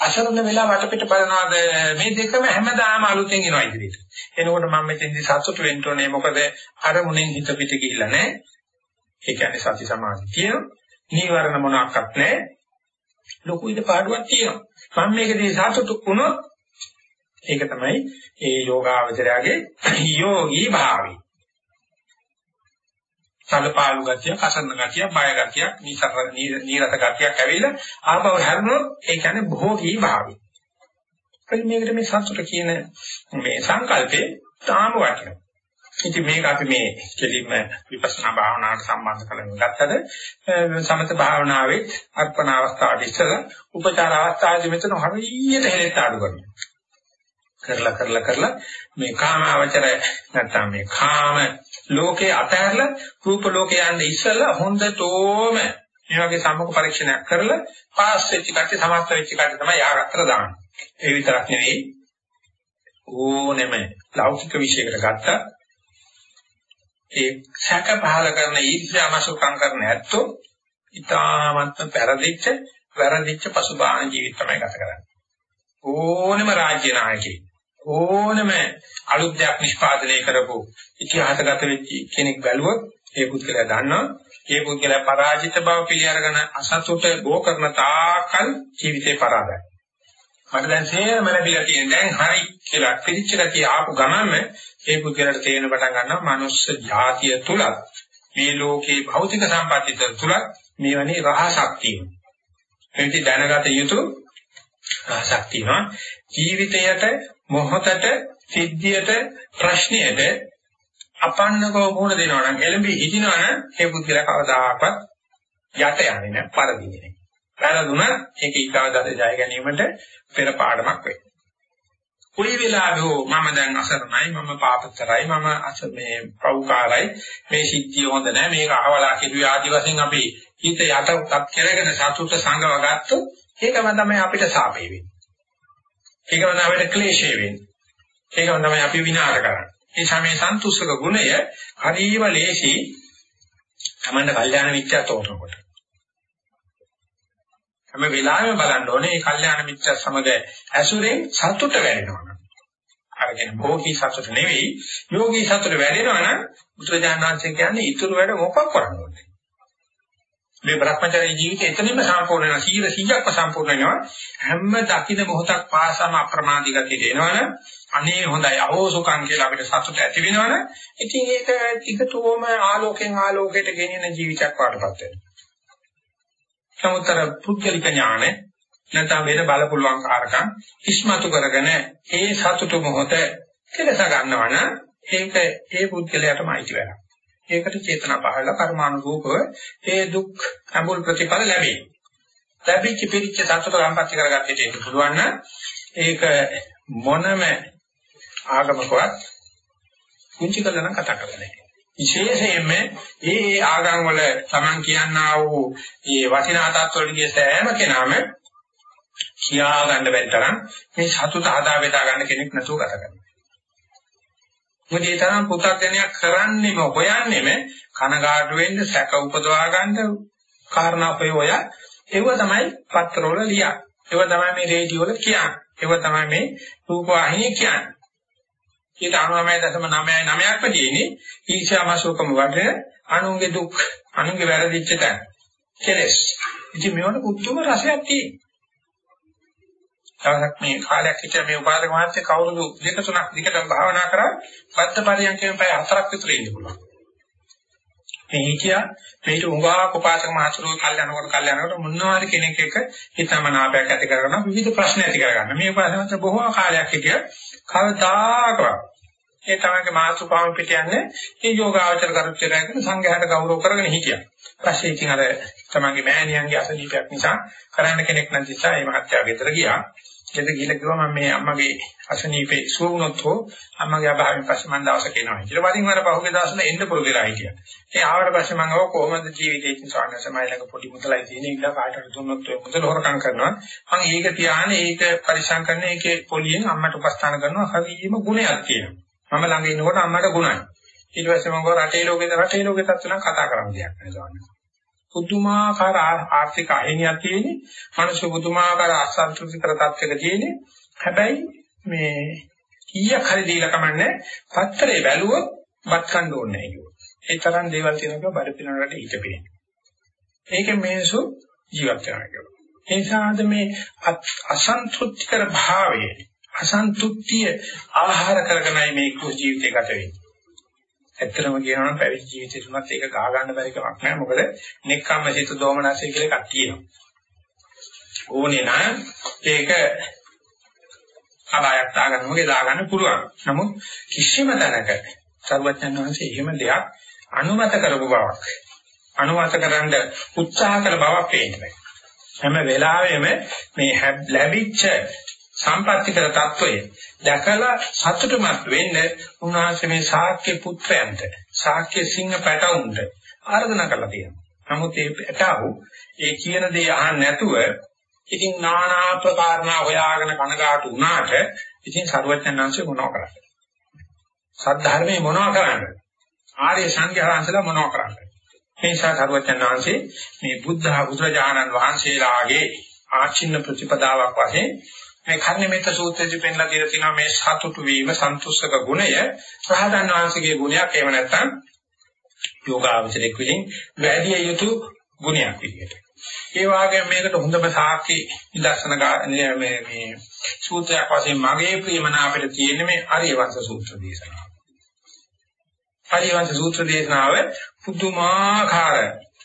අසරණ වෙලා වටපිට බලනවාද? මේ දෙකම හැමදාම අලුතෙන් එනවා ඉදිරියට. එනකොට මම මෙතෙන්දි සතුට වෙන්න ඕනේ මොකද අරමුණෙන් හිත පිට ගිහිල්ලා නැහැ. ඒ කියන්නේ සති සමාධි තියෙනවා. නීවරණ මොනක්වත් නැහැ. ලොකු ඉද පාඩුවක් තියෙනවා. මම මේකදී සතුටු වුණොත් ඒක තමයි ඒ යෝගාවචරයාගේ යෝගී භාවය. සලපාලු ගතිය, කසන්න ගතිය, බය ගතිය, නිසර නීරස ගතියක් ඇවිල්ලා ආපහු හැරුණොත් ඒ කියන්නේ භෝගී භාවය. එතකොට මේකට මේ සතුට කියන මේ සංකල්පේ තාම වටිනවා. ඉතින් මේක අපි මේ කෙලින්ම විපස්සනා භාවනාවට සම්බන්ධ කරගෙන ගත්තද සමත භාවනාවේ අර්පණ අවස්ථාවට ඉස්සලා උපචාර අවස්ථාවේදී මෙතන හරියට හෙලෙත් ආඩු කරනවා. කරලා කරලා කරලා මේ කාම අවචර නැත්තම් මේ කාම ලෝකේ අතහැරලා රූප ලෝකේ යන්නේ ඉස්සලා හොඳටම මේ වගේ සම්මුඛ පරීක්ෂණයක් කරලා පාස් වෙච්ච කට්ටිය සමස්ත වෙච්ච කට්ටිය තමයි යාගත්තර දාන්නේ. ඒ විතරක් නෙවෙයි ඕනෙම ලෞකික විශයකට ගත්තා ඒ සැක පහල කරන ඊර්ෂ්‍යාමසුකම් කරන ඇත්තෝ ඊටාමත්ම පෙරදිච්ච වැරදිච්ච පසුබාහන ජීවිත තමයි ගත කරන්නේ. ඕනෙම රාජ්‍ය නායකයෙක් ඕනම අලුත් දෙයක් නිෂ්පාදනය කරපු ඉතිහාසගත වෙච්ච කෙනෙක් බැලුවොත් ඒ පුද්ගලයා දන්නවා ඒ පුද්ගලයා පරාජිත බව පිළිඅරගෙන අසතුට බෝ කරන තාකල් ජීවිතේ පරාදයි. මට දැන් සේරම ලැබිලා තියෙන දැන් හරි කියලා පිළිච්ච ගතිය ආපු ගමන්ම ඒ පුද්ගලයාට තේරෙන පටන් ගන්නවා මනුස්ස జాතිය තුල මේ ලෝකේ භෞතික සම්පත්තිය තුල මේ වනේ රහසක් තියෙනවා. එනිදි දැනගත යුතු රහසක් තියෙනවා. ජීවිතයට මොහොතට සිද්ධියට ප්‍රශ්නයට අපන්නකව මුහුණ දෙනවා නම් එළඹි හිටිනවා නම් ඒ පුද්ගලයා කවදාකවත් යට යන්නේ නැහැ පරදින්නේ නැහැ. පරදුනත් ඒක ඊගාදත ජය ගැනීමට පෙර පාඩමක් වෙයි. කොයි වෙලාවෙෝ මම දැන් අසරණයි මම පාපතරයි මම අස මේ පෞකාරයි මේ සිද්ධිය හොඳ නැහැ මේක අහවලා කිව්වේ ආදි වශයෙන් අපි හිත යටත් කරගෙන සතුට සංගව ගත්තොත් ඒකම තමයි අපිට සාපේ වෙන්නේ. ඒකම තමයි අපිට ක්ලේශය වෙන්නේ. ඒකම තමයි අපි විනාශ කරන්නේ. ඒ සමේ සන්තුෂ්ක ගුණය හරිම ලේසි තමන්න කල්යාණ මිත්‍යා තෝරනකොට. හැම වෙලාවෙම බලන්න ඕනේ මේ කල්යාණ මිත්‍ර සමග ඇසුරෙන් සතුට වැඩෙනවා. අරගෙන භෝගී සතුට නෙවෙයි යෝගී සතුට වැඩෙනවා නම් බුදුරජාණන් කියන්නේ ඊතුරු වැඩ මොකක් කරන්න ඕනේ. මේ භ්‍රමචර්ය ජීවිතය එතනින්ම සම්පූර්ණ වෙනවා. 100%ක්ම සම්පූර්ණ වෙනවා. හැම දකින්න මොහොතක් පාසම අප්‍රමාදී ගතියට එනවනම් අනේ හොඳයි අහෝසුකම් කියලා අපිට සතුට ඇති වෙනවනම් ඉතින් ඒක ටිකටම ආලෝකෙන් ආලෝකයට ගෙනියන ජීවිතයක් වඩපත් වෙනවා. සමුතර පුද්ගලික ඥාන නැත්නම් වෙන බල පුළුවන් කාරකම් ඉස්මතු කරගෙන ඒ සතුට මොහොත කෙලස ගන්නවනම් ඒක ඒ පුද්ගලයාටම අයිති වෙනවා. ඒකට චේතනා පහළ කර්මානුරූපව ඒ දුක් අඹුල් ප්‍රතිඵල ලැබේ. ලැබිච්ච පිරිච්ච සතුට සම්පත්‍ති කරගත්තට එන්න පුළුවන් නම් ඒක මොනම ආගමකවත් කුංචි කළා නම් කතා කරන්නේ විශේෂයෙන්ම ඒ ආගම් වල Taman කියනා වූ මේ වටිනා තත්ත්වවලදී සෑම කෙනාම කියා ගන්න බැරි තරම් මේ සතුට හදා බෙදා ගන්න කෙනෙක් නැතුව ගත කරනවා. මොකද ඒ තරම් පු탁ජනයක් කරන්නේම හොයන්නේම කනගාටු වෙන්න සැක උපදවා ගන්න කාරණා ඔය ඔය ඒව තමයි පත්‍රවල ලියන්නේ. ඒව තමයි මේ රේඩියෝ වල කියන්නේ. ඒව තමයි මේ රූප වාහිනිය කියන්නේ. ඒක 99.99ක්ම තියෙන්නේ ඊර්ෂ්‍යාමසෝකම වඩේ අනුන්ගේ දුක් අනුන්ගේ වැරදිච්ච තැන. කෙලස්. ඉතින් මේවට පුදුම රසයක් තියෙනවා. දවසක් මේ කාලයක් හිටිය මේ උපාසක මහත්තයා කවුරුදු දෙක තුනක් දිගටම භාවනා කරා පත්ත පරියන්කෙන් පැය හතරක් විතර ඉන්න පුළුවන්. මේ හිටියා මේට උඟා උපාසක මහතුරු කල්යනකොට කල්යනකොට මොනවාරි කෙනෙක් එක්ක හිතමනාපයක් ඇති කරගන්න විවිධ ප්‍රශ්න ඇති කරගන්න. මේ උපාසක මහත්තයා බොහෝ කාලයක් හිටිය කවදාකවත් ඒ තමයි මාසුපාම පිට යන්නේ මේ යෝගාචර කරුච්චරය කරන සංඝයාට ගෞරව කරගෙන හිටියා. පස්සේ ඉතින් අර තමන්ගේ මෑණියන්ගේ අසනීපයක් නිසා කරන්න කෙනෙක් නැති නිසා මේ මහත්තයා ගෙදර ගියා. ගෙදර ගිහලා කිව්වා මම මේ අම්මගේ අසනීපේ සුව වුණොත් හෝ අම්මගේ අභාවයෙන් පස්සේ මම දවසක එනවා කියලා. වරින් වර පහුගිය දවස්වල එන්න පුරුදු වෙලා හිටියා. ඒ ආවට පස්සේ මම අහුව කොහොමද ජීවිතේ ඉතින් සාහන සමයලක පොඩි මුදලයි තියෙන ඉන්න කාටට දුන්නොත් ඔය මුදල හොරකම් කරනවා. මම ඒක තියානේ ඒක පරිසම් කරන එකේ පොලියෙන් අම්මට උපස්ථාන කරනවා. හරියම ගුණයක් තියෙනවා. මම ළඟ ඉන්නකොට අම්මට ගුණයි. ඊට පස්සේ මම රටේ ලෝකේ රටේ ලෝකේ තත්ත්ව නම් කතා කරන්න දෙයක් නෑ පුදුමාකාර ආර්ථික අහිමියක් තියෙන්නේ. මිනිස්සු පුදුමාකාර අසන්තුෂ්ටිකර තත්ත්වයක තියෙන්නේ. හැබැයි මේ කීයක් හරි දීලා කමන්නේ පත්තරේ බැලුවොත් වත් ගන්න ඕනේ නෑ ඒ තරම් දේවල් තියෙනවා බඩ පිනනකට හිතපෙන්නේ. ඒකෙන් මිනිස්සු ජීවත් වෙනවා කියනවා. ඒ නිසාද මේ අසන්තුෂ්ටිකර භාවය අසන්තුෂ්ටිය ආහාර කරගෙනයි මේ කුස් ජීවිතය ගත වෙන්නේ. ඇත්තම කියනවා නම් පැවිදි ජීවිතේ තුනත් ඒක ගා ගන්න බැරි කමක් නැහැ. මොකද නෙක්ඛම්ම සිත දෝමනසය කියලා එකක් තියෙනවා. ඕනේ නම් ඒක කලායක් දාගන්න මොකද දාගන්න පුළුවන්. නමුත් කිසිම තැනක සර්වඥන් වහන්සේ එහෙම දෙයක් අනුමත කරපු බවක් අනුමත කරන්න උත්සාහ කළ බවක් පේන්නේ හැම වෙලාවෙම මේ ලැබිච්ච සම්පත්‍තිකර తত্ত্বය දැකලා සතුටුමත් වෙන්න උන්වහන්සේ මේ ශාක්‍ය පුත්‍රයන්ට ශාක්‍ය සිංහ පැටවුන්ට ආරාධනා කරලා තියෙනවා. නමුත් ඒ පැටවු ඒ කියන දේ අහන්න නැතුව ඉතින් নানা ප්‍රකාරනා හොයාගෙන කනගාටු වුණාට ඉතින් සරුවචනංශේ මොනව කරන්නේ? සද්ධර්මයේ මොනව කරන්නේ? ආර්ය සංඝයාන්සලා මොනව කරන්නේ? මේ නිසා සරුවචනංශේ මේ බුද්ධ බුදුරජාණන් වහන්සේලාගේ ආචින්න ප්‍රතිපදාවක් වශයෙන් මේ කර්ණමෙත සූත්‍රයේ පෙන්ලා දීලා තියෙනවා මේ සතුටු වීම සන්තුෂ්ක ගුණය රහතන් වහන්සේගේ ගුණයක් එහෙම නැත්නම් යෝගාවචරයක් විසින් වැඩි යුතු ගුණයක් විදියට. ඒ වගේම මේකට හොඳම සාක්ෂි නිදර්ශන මේ මේ සූත්‍රයක් වශයෙන් මගේ ප්‍රියමනාපෙට තියෙන මේ ආර්යවංශ සූත්‍ර දේශනාව. ආර්යවංශ සූත්‍ර දේශනාව පුදුමාකාර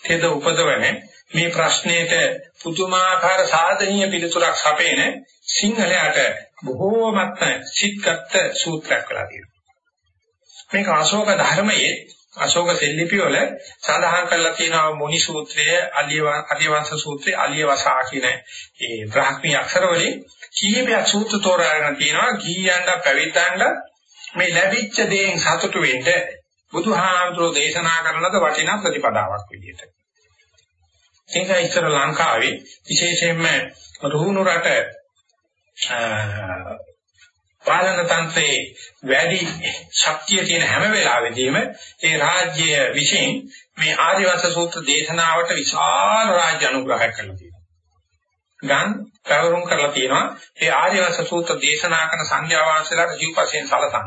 තෙද උපදවන්නේ මේ ප්‍රශ්නෙට පුදුමාකාර සාධනීය පිළිතුරක් සපේන සිංහලයට බොහෝමත්ම සිත්ගත් සූත්‍රයක් කියලා තියෙනවා. මේක අශෝක ධර්මයේ අශෝක සෙල්ලිපි වල සඳහන් කරලා තියෙනවා මුනි සූත්‍රය, අලියවංශ සූත්‍රය, අලියවසා කියන ඒ බ්‍රාහ්මී අක්ෂර වලින් කීපයක් සූත්‍ර තෝරාගෙන තියෙනවා. ගීයන්ඩ පැවිද්දන්ඩ මේ ලැබිච්ච දේෙන් සතුටු වෙන්න බුදුහාමුදුරෝ දේශනා කරන ලද වටිනා ප්‍රතිපදාවක් විදිහට. ඒක ඉතර ලංකාවේ විශේෂයෙන්ම රුහුණු රට පාලන තන්ත්‍රයේ වැඩි ශක්තිය තියෙන හැම වෙලාවෙදීම ඒ රාජ්‍ය විශ්ෙන් මේ ආදිවාස සූත්‍ර දේශනාවට විශාල රාජ්‍ය අනුග්‍රහයක් කරලා තියෙනවා. ගන් පැවරුම් කරලා තියෙනවා. ඒ ආර්යවංශ සූත්‍ර දේශනා කරන සංඥා වාංශලාට ජීවපසෙන් සලසන.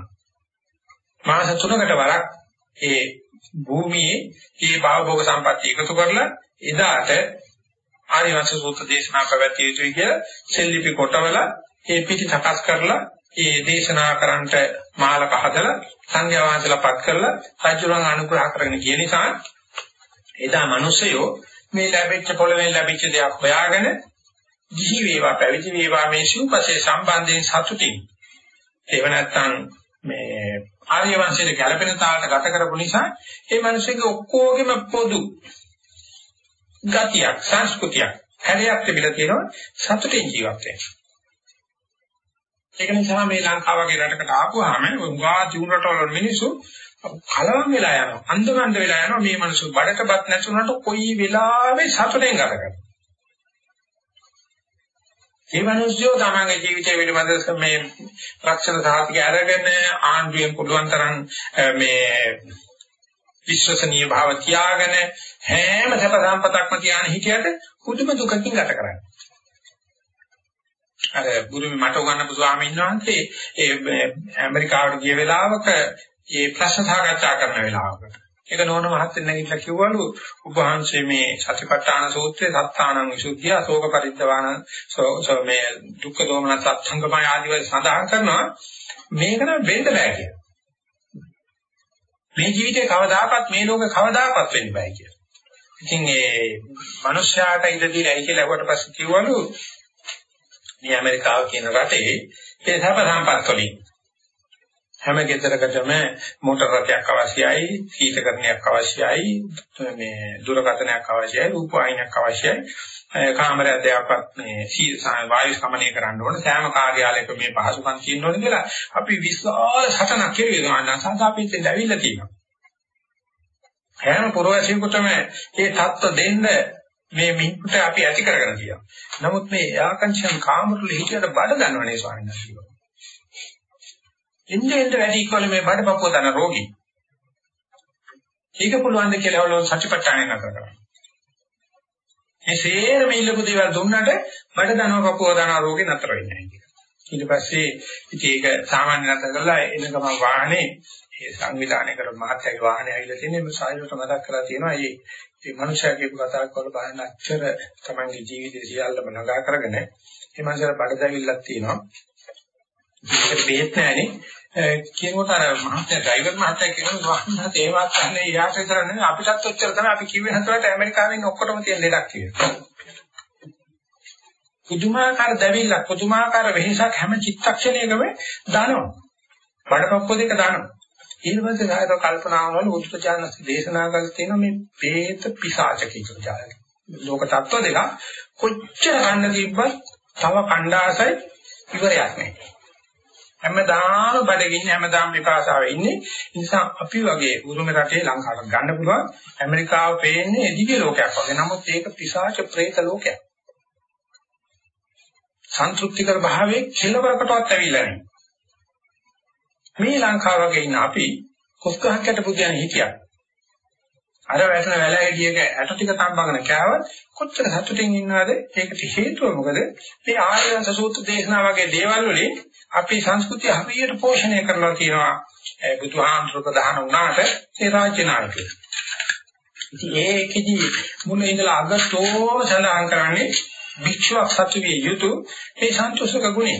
මාස තුනකට වරක් ඒ භූමියේ මේ භවභෝග සම්පatti එකතු කරලා එදාට ආර්යවංශ සූත්‍ර දේශනා පැවැත්විය යුතුයි කියලා සෙල්ලිපි කොටවල ඒ පිටි සකස් කරලා ඒ දේශනා කරන්නට මාලක හදලා සංඝයා වහන්සේලාපත් කරලා සාජුරන් අනුග්‍රහ කරගෙන කියන නිසා එදා මිනිස්සයෝ මේ ලැබෙච්ච පොළවෙන් ලැබිච්ච දේක් හොයාගෙන ගිහි වේවා පැවිදි වේවා මේ සිව්පසේ සම්බන්ධයෙන් සතුටින්. ඒව නැත්තම් මේ ආර්ය වංශයේ ගැළපෙන තාලට ගත කරපු නිසා ඒ මිනිස්සුගේ ඔක්කොගෙම පොදු ගතියක් සංස්කෘතියක් හැරයක් තිබිලා තියෙනවා සතුටින් ජීවත් වෙන්න. ඒක නිසා මේ ලංකාව වගේ රටකට ආපුවාම උගා ජීවන රටවල මිනිස්සු කලවම් වෙලා යනවා. අන්දමන්ද වෙලා යනවා මේ මිනිස්සු බඩටපත් නැතුනට කොයි වෙලාවෙ සතුටෙන් ගත කරනවා. මේ මිනිස්සු තමන්ගේ ජීවිතය පිළිබඳව මේ රක්ෂණ සාහිත්‍ය අරගෙන ආණ්ඩුවෙන් පුළුවන් තරම් මේ විශ්වසනීය භාව තියාගෙන හැම සැප සම්පතක්ම තියාගෙන හිටියට කුදුම දුකකින් ගත කරන්නේ. අර බුදුමි මට උගන්වපු ස්වාමීන් වහන්සේ ඒ ඇමරිකාවට ගිය වෙලාවක ඒ ප්‍රශ්න සාකච්ඡා කරන වෙලාවකට ඒක නෝන මහත්තයා නැගිටලා කිව්වලු ඔබ වහන්සේ මේ සතිපට්ඨාන සූත්‍රයේ සත්තානං විසුද්ධිය අශෝක පරිද්දවාන සෝ මේ දුක්ඛ දෝමන සත්සංගමය ආදී වල සඳහන් කරනවා මේක නම් වෙන්න බෑ කියලා. මේ ජීවිතේ කවදාකවත් මේ ලෝකේ කවදාකවත් වෙන්න බෑ කියලා. ඉතින් ඒ මිනිස්යාට ඉඳ දීලා කියලා ඇහුවට පස්සේ කිව්වලු මේ ඇමරිකාව කියන රටේ ඒ සැප සම්පත් වලින් හැම ගෙදරකටම මෝටර රථයක් අවශ්‍යයි, සීතකරණයක් අවශ්‍යයි, මේ දුරකථනයක් අවශ්‍යයි, රූපවාහිනියක් අවශ්‍යයි. කාමර අධ්‍යාපත් මේ සීසාය වායු සමනය කරන්න ඕන සෑම කාර්යාලයක මේ පහසුකම් තියෙන්න ඕන කියලා අපි විශාල සටනක් කෙරුවේ ගන්න සංසාපින් දෙන්න ඇවිල්ලා තියෙනවා. හැම පුරවැසියෙකුටම මේ தත්ත දෙන්න මේ මිනිහට අපි ඇති කරගෙන තියෙනවා. නමුත් මේ ආකංෂන් කාමරුල හිතයට බඩ ගන්නවනේ ස්වාමීන් වහන්සේ. එන්නේ එන්න වැඩි ඉක්වල මේ බඩපපුව දන රෝගී. ඒක පුළුවන් ද කියලා වල සත්‍යපට්ඨානය නතර කරනවා. මේ සේරම ඉල්ලපු දේවල් දුන්නට බඩ දනව පපුව දන රෝගේ නතර වෙන්නේ නැහැ ඊට පස්සේ ඉතින් ඒක සාමාන්‍ය නතර කරලා එන ගමන් වාහනේ ඒ සංවිධානය කර මහත්යගේ වාහනේ ඇවිල්ලා තියෙන්නේ මේ සායයට මතක් කරලා තියෙනවා මේ මේ මනුෂ්‍යයාගේ කතාවක් වල බලන අච්චර තමන්ගේ ජීවිතය සියල්ලම නගා කරගෙන මේ මනුෂ්‍යර බඩ දැවිල්ලක් තියෙනවා ඒකට බේත් නැහැනේ කියනකොට අර මහත්තයා ඩ්‍රයිවර් මහත්තයා කියනවා වහන්නත් ඒවත් අහන්නේ යාට විතර නෙවෙයි අපිටත් ඔච්චර තමයි අපි කිව්වේ හතරට ඇමරිකාවේ ඉන්න ඔක්කොටම තියෙන ලෙඩක් කියලා. පුදුමාකාර දැවිල්ලක් පුදුමාකාර වෙහසක් හැම චිත්තක්ෂණයකම දානවා. බඩපප්පෝ දෙක දානවා. ඊට පස්සේ ආයත කල්පනාවල උත්පජානස් දේශනා කරලා තියෙන මේ പ്രേත පිසාච කියන ජාලය. ලෝක තත්ත්ව දෙක කොච්චර ගන්න තිබ්බත් තව කණ්ඩාසයි ඉවරයක් නැහැ. හැමදාම බඩගින්න හැමදාම විපාසාවේ ඉන්නේ. ඒ නිසා අපි වගේ උරුම රටේ ලංකාවට ගන්න පුළුවන් ඇමරිකාව පේන්නේ දිව්‍ය ලෝකයක් වගේ. නමුත් ඒක පිසාච ප්‍රේත ලෝකයක්. සන්තුෂ්ටිකර භාවයේ කෙලවරකටවත් ඇවිල්ලා නැහැ. මේ ලංකාව වගේ ඉන්න අපි කොස්කහකට පුදියන් හිටියා. අර වැටෙන වැලැහිඩියක ඇට ටික තම්බගෙන කෑවත් කොච්චර සතුටින් ඉන්නවද? ඒකට හේතුව මොකද? මේ ආර්යවංශ සූත්‍ර දේශනා වගේ දේවල් වලින් අපේ සංස්කෘතිය හරියට පෝෂණය කරලා තියෙනවා. බුදුහාමුදුරු ප්‍රධාන වුණාට ඒ රාජ්‍ය නායකයෝ. ඉතින් ඒකෙදි මුල ඉඳලා අගතෝම සඳහන් කරන්නේ භික්ෂුවක් සතු විය යුතු මේ සන්තුෂ්ක ගුණය.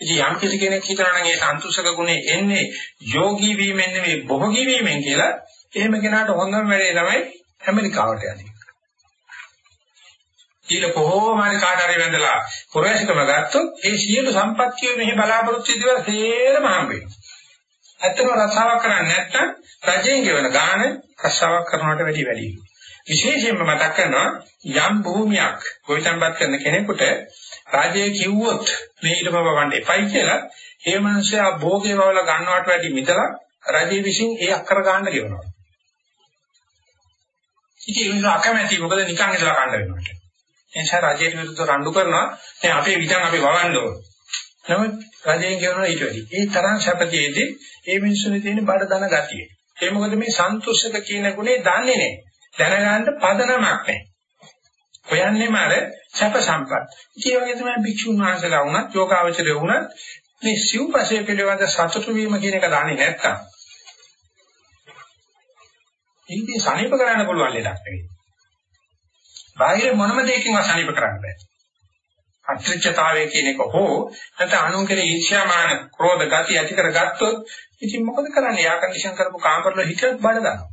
ඉතින් යම් කිසි කෙනෙක් හිතනවා නම් ඒ සන්තුෂ්ක ගුණය එන්නේ යෝගී වීමෙන් නෙවෙයි භෝගී වීමෙන් කියලා එහෙම කෙනාට හොඳම වැඩේ තමයි ඇමරිකාවට යන්නේ. ඊළ කොහොම හරි කාට හරි වැඳලා පුරවැසිකම ගත්තොත් ඒ සියලු සම්පත්තිය මෙහි බලාපොරොත්තු දේවල් හේරම හම්බ වෙනවා. ඇත්තම රසාවක් කරන්නේ නැත්නම් රජයෙන් ගෙවන ගාන රසාවක් කරනවට වැඩි වැඩි. විශේෂයෙන්ම මතක් කරනවා යම් භූමියක් ගොවිතැන්පත් කරන කෙනෙකුට රාජ්‍යය කිව්වොත් මේ ඊටම වවන්න එපයි කියලා ඒ මනුස්සයා භෝගේ වල ගන්නවට වැඩි මිදලා රජය විසින් ඒ අක්කර ගන්න ගෙවනවා. ඉතින් ඒ නිසා අකමැති මොකද නිකන් ඉඳලා කන්න වෙනවට. ඒ නිසා රජයට විරුද්ධව රණ්ඩු කරනවා දැන් අපේ විතන් අපි වවන්න ඕන. නමුත් රජයෙන් කියනවා ඊට වැඩි. ඒ තරම් සැපතියේදී ඒ මිනිස්සුනේ තියෙන බඩ දන ගතිය. ඒ මොකද මේ සන්තුෂ්ක කියන ගුණේ දන්නේ නැහැ. දැනගන්න පදනමක් නැහැ. හොයන්නේම අර සැප සම්පත්. ඒ වගේ තමයි භික්ෂුන් වහන්සේලා වුණත් යෝගාවචරය වුණත් මේ සිව්පසේ පිළිබඳ සතුටු වීම කියන එක දන්නේ නැත්තම් ඉතින් සනීප කරන්න පුළුවන් ලෙඩක් නෙවෙයි. බාහිර මොනම දෙයකින්වත් සනීප කරන්න බෑ. අත්‍රිච්ඡතාවය කියන එක හෝ නැත්නම් අනුන්ගේ ඊර්ෂ්‍යාමාන ක්‍රෝධ ගති ඇති කරගත්තොත් ඉතින් මොකද කරන්නේ? යා කන්ඩිෂන් කරපු කාමරවල හිටියත් බඩ දානවා.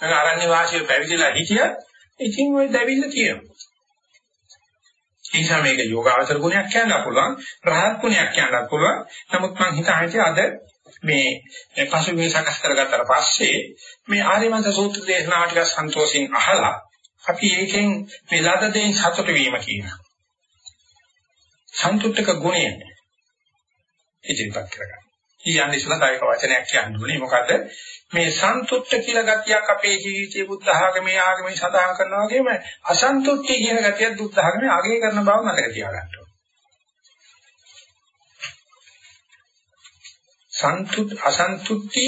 නැත්නම් අරණ්‍ය වාසීව පැවිදිලා හිටියත් ඉතින් ওই දැවිල්ල තියෙනවා. ඒ නිසා මේක යෝගාවචර ගුණයක් කියන්න පුළුවන්, රහත් ගුණයක් කියන්න පුළුවන්. නමුත් මම හිතන්නේ අද මේ පසුබිම සකස් කරගත්තට පස්සේ මේ ආර්යවංශ සූත්‍ර දේශනාව ටික සන්තෝෂින් අහලා අපි ඒකෙන් මේ ලද දෙයින් සතුට වීම කියන සන්තුෂ්ඨක ගුණය ඉදිරිපත් කරගන්න. ඊයන් ඉස්සලා තව එක වචනයක් කියන්න ඕනේ. මොකද මේ සන්තුෂ්ඨ කියලා ගතියක් අපේ ජීවිතයේ බුද්ධ ආගමේ ආගමේ සඳහන් කරනවා වගේම අසන්තුෂ්ටි කියන ගතියක් බුද්ධ ආගමේ අගය කරන බව මතක තියාගන්න සන්තුත් අසන්තුට්ටි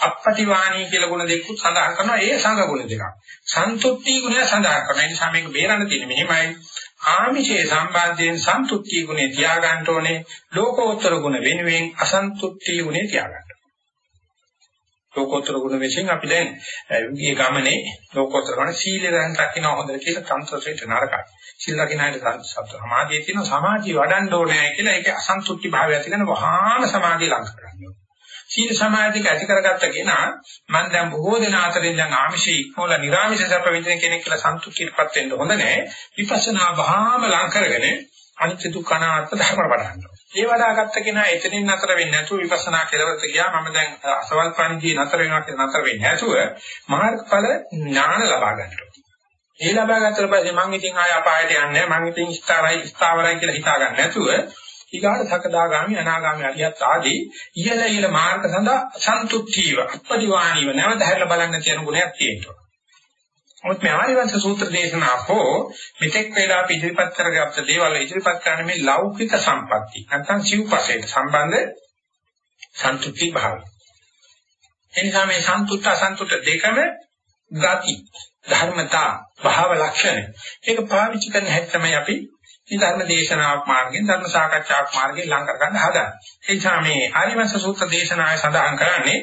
අපපටිවාණී කියලා ගුණ දෙකක් සඳහන් කරනවා ඒ සංඝ ගුණ දෙකක්. සන්තුට්ටි ගුණය සඳහන් කරනවා. ඒ නිසා මේක බේරන්න තියෙන්නේ මෙහෙමයි. ආමිෂයේ සම්බන්ධයෙන් සන්තුට්ටි ගුණේ තියාගන්න ඕනේ. ලෝකෝත්තර ගුණ වෙනුවෙන් අසන්තුට්ටි ගුණේ තියාගන්න. ලෝකෝත්තර ගුණ විශ්ෙන් අපි දැන් මේ ගමනේ ලෝකෝත්තර ගුණ සීලය දැන් රකින්න හොඳට කියලා තන්ත්‍රයට නරකයි. සීල රකින්නට සමාධිය තියෙන සමාධිය වඩන්න ඕනේ කියලා ඒකේ අසන්තුට්ටි භාවය ඇති කරන වහාම සමාධිය ලං කරගන්නවා. සීල සමාධියක ඇති කරගත්ත කෙනා මම දැන් බොහෝ දෙනා අතරින් දැන් ආමිෂී ඉක්මවල නිර්ආමිෂ සැප විඳින කෙනෙක් කියලා සන්තුෂ්ටියටපත් වෙන්න හොඳ නැහැ. විපස්සනා වහාම ලං කරගෙන අනිත්‍ය දුක්ඛ අනාත්ම ධර්ම වඩනවා. ඒ වඩාගත්ත කෙනා එතනින් නතර වෙන්නේ නැතුව විපස්සනා කෙරවලට ගියා මම දැන් අසවල් පණිජී නතර වෙනවා කියලා නතර වෙන්නේ නැතුව මාර්ගඵල ඥාන ලබා ගන්නවා. ඒ ලබා ගත්තට පස්සේ මම ඉතින් ආය අපායට යන්නේ නැහැ මම ඉතින් ස්ථාවරයි ස්ථාවරයි කියලා හිතා ගන්න නැතුව ඊගාට සකදාගාමි අනාගාමි අරියත් ආදී ඉහළ ඉහළ මාර්ග සඳහා සන්තුට්ඨීව අපරිවාණීව නැවත හැරලා බලන්න තියෙන ගුණයක් තියෙනවා. මොකද මේ ආරිවංශ සූත්‍ර දේශනා හෝ මෙතෙක් වේලා අපි ඉදිරිපත් කරගත්ත දේවල් ඉදිරිපත් කරන මේ ලෞකික සම්පatti නැත්නම් සිව්පසේට සම්බන්ධ සන්තුට්ටි භාවය. එනිසා මේ සන්තුට්ඨ අසන්තුට්ඨ දෙකම ගති ධර්මතා භාව ලක්ෂණ ඒක පාවිච්චි කරන හැටි තමයි අපි මේ ධර්ම දේශනාවක් මාර්ගයෙන් ධර්ම සාකච්ඡාවක් මාර්ගයෙන් ලං කර ගන්න හදන්නේ. ඒ නිසා මේ ආරිවංශ සූත්‍ර දේශනාවේ සඳහන් කරන්නේ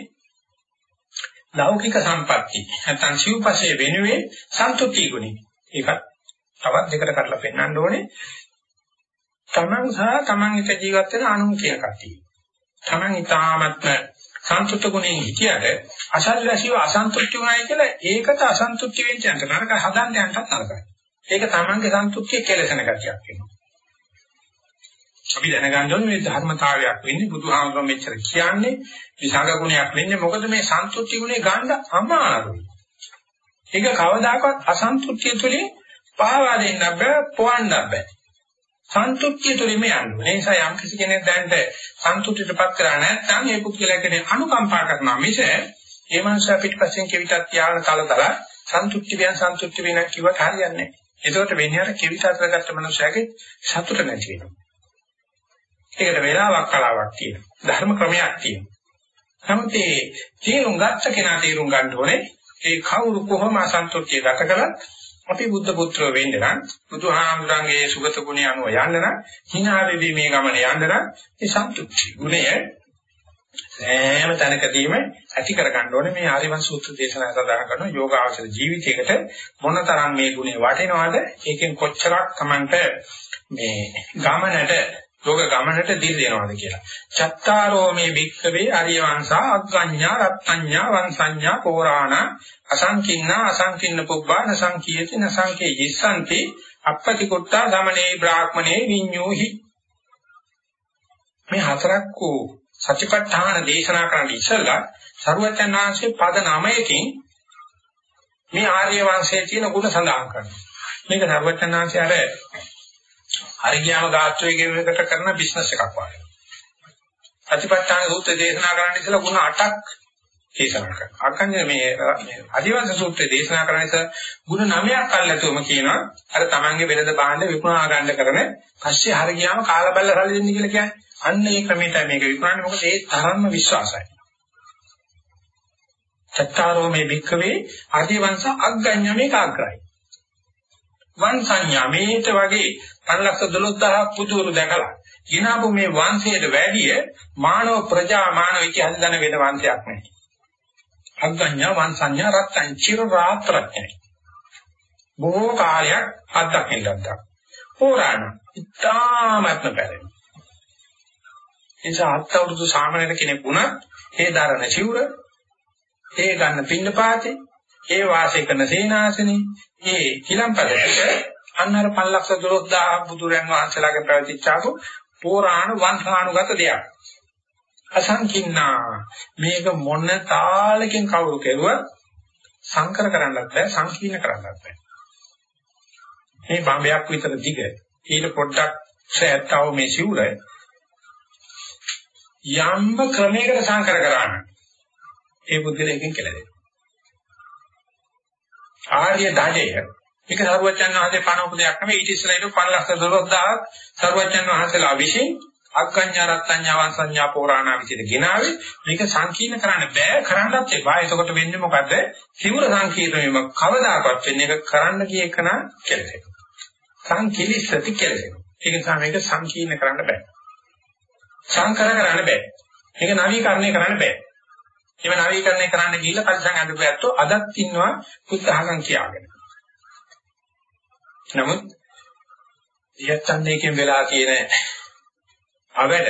ලෞකික සම්පatti නැත්නම් සිව්පසේ වෙනුවේ සන්තුති ගුණي. ඒකත් තවත් දෙකට කඩලා පෙන්නන්න ඕනේ. තමන් සහ තමන් එක ජීවත් වෙන අනුන් කියන කතිය. තමන් ඊටාමත්ම සන්තුෂ්ඨ ගුණයෙන් හිටියට අසල්ලාසිව අසන්තුෂ්ටි වුණායි කියලා ඒකට අසන්තුෂ්ටි වෙන්න යන්න නරක හදන්න යන්නත් නරකයි. ඒක තමන්ගේ සන්තුෂ්ටිය කෙලසන ගතියක් වෙනවා. අපි දැනගන්න ඕනේ මේ ධර්මතාවයක් වෙන්නේ බුදුහාමුදුරුවෝ මෙච්චර කියන්නේ විසංග ගුණයක් වෙන්නේ මොකද මේ සන්තුෂ්ටි ගුණේ ගන්න අමාරුයි. ඒක කවදාකවත් අසන්තුෂ්ටිය තුලින් පාවා දෙන්න බෑ, පොවන්න බෑ. සන්තුෂ්ටිය තුලින්ම යන්න ඕනේ. ඒ නිසා යම් කිසි කෙනෙක් දැනට සන්තුෂ්ටියටපත් කරා නැත්නම් ඒ පුද්ගලයා කෙනෙක් අනුකම්පා කරනවා මිස ඒ මනුස්සයා පිටපස්සෙන් කෙවිතක් තියාගෙන කලතල සන්තුෂ්ටි වෙන සන්තුෂ්ටි වෙන කිව්වට හරියන්නේ නැහැ. ඒකට වෙන්නේ අර කෙවිත අතරගත්ත මනුස්සයාගේ සතුට නැති වෙනවා. ඒකට වේලාවක් කලාවක් තියෙනවා. ධර්ම ක්‍රමයක් තියෙනවා. නමුත් ඒ තේරුම් ගත්ත කෙනා තේරුම් ගන්න ඕනේ ඒ කවුරු කොහොම අසන්තුෂ්ටිය ගත කළත් අපි බුද්ධ පුත්‍රව වෙන්න නම් බුදුහාමුදුරන්ගේ සුගත ගුණය අනුව යන්න නම් hina වෙවි මේ ගමන යන්න නම් මේ සන්තුෂ්ටි ගුණය සෑම තැනකදීම ඇති කර ගන්න ඕනේ මේ ආරිවංශ සූත්‍ර දේශනා සඳහන් කරන යෝගාවචර ජීවිතයකට මොනතරම් මේ ගුණය වටිනවද ඒකෙන් කොච්චරක් Tamanට මේ ගමනට යෝග ගමනට දිල් දෙනවද කියලා. චත්තාරෝ මේ භික්ඛවේ ආර්ය වංශා අග්ගඤ්ඤා රත්ත්‍ඤ්ඤා වංශඤ්ඤා පෝරාණ අසංකින්නා අසංකින්න පුබ්බාන සංකීයති නසංකේ යස්සන්ති අපපති කුට්ටා ගමනේ බ්‍රාහ්මනේ විඤ්ඤෝහි මේ හතරක් වූ සත්‍යපට්ඨාන දේශනා කරන්න ඉස්සෙල්ලා සරුවචනාංශේ පද 9කින් මේ ආර්ය වංශයේ තියෙන ගුණ සඳහන් කරනවා. මේක සරුවචනාංශය අර හරි ගියාම ගාස්ත්‍රයේ ගෙවකට කරන බිස්නස් එකක් වගේ. සත්‍යපට්ඨාන සූත්‍ර දේශනා කරන්න ඉස්සෙල්ලා ගුණ 8ක් දේශනා කරනවා. අකන්නේ මේ අදිවංශ සූත්‍රය දේශනා කරන නිසා ගුණ 9ක් අල්ලතුම කියනවා අර තමන්ගේ වෙනද බාහන්න විකුණා ගන්න කරන පස්සේ හරි ගියාම කාලා බල්ල රැළි දෙන්න කියලා කියන්නේ. අන්න ඒ ක්‍රමයට මේක විකුණන්නේ මොකද ඒ තරම්ම විශ්වාසයි. චත්තාරෝ මේ භික්ඛවේ ආදිවංශ අග්ගඤ්ඤ මේක අග්‍රයි. වන් සංඥා මේට වගේ 512000ක් පුදුරු දැකලා ගිනාපු මේ වංශයට වැඩිය මානව ප්‍රජා මානව ඉතිහාස දන වෙන වංශයක් නැහැ. අග්ගඤ්ඤා වංශඤ්ඤා රත්ත්‍ං චිර රාත්‍රඥයි. බොහෝ කාලයක් අත්දකින්න ගත්තා. පුරාණ ඉතාමත්ම පැරණි. එනිසා අත් අවුරුදු සාමාන්‍ය කෙනෙක් වුණත් ඒ දරණ සිවුර, ඒ ගන්න පින්නපාතේ, ඒ වාසය කරන සේනාසනේ, ඒ කිලම්පදයට අන්නර 512000 බුදුරන් වහන්සේලාගේ පැවතිච්චාකු පුරාණ වංශානුගත දෙයක්. අසංකින්නා මේක මොන තාලකින් කවුරු කෙරුවත් සංකර කරන්නත් බෑ සංකීර්ණ කරන්නත් බෑ. මේ බම්බයක් විතර දිග ඊට පොඩ්ඩක් සෑත්තව මේ සිවුර යම්ම ක්‍රමයකට සංකර කරන්න. ඒ බුද්ධලයෙන් කියලා දෙනවා. ආර්ය ධජය මේක සරුවචන් වහන්සේ පණවපු දෙයක් නෙමෙයි. ඊට ඉස්සෙල්ලා ඉඳන් 512000ක් සරුවචන් වහන්සේලා විසින් අග්ගඤ්ඤා රත්ත්‍ඤ්ඤා වංශඤ්ඤා පෝරාණා විදිහට ගෙනාවේ. මේක සංකීර්ණ කරන්න බෑ. කරන්නත් එපා. එතකොට වෙන්නේ මොකද සිවුර සංකීර්ණ වීම කවදාකවත් වෙන්නේ ඒක කරන්න කිය එකන කෙලෙනවා සංකීලිසති කෙලෙනවා ඒක නිසා මේක සංකීර්ණ කරන්න බෑ. සංකර කරන්න බෑ. මේක නවීකරණය කරන්න බෑ. එහෙම නවීකරණය කරන්න ගිහිල්ලා පරිසං අඳපු ඇත්තෝ අදත් ඉන්නවා පුත්තහගම් කියාගෙන නමුත් යත්තන් දෙකෙන් වෙලා තියෙන අවැඩ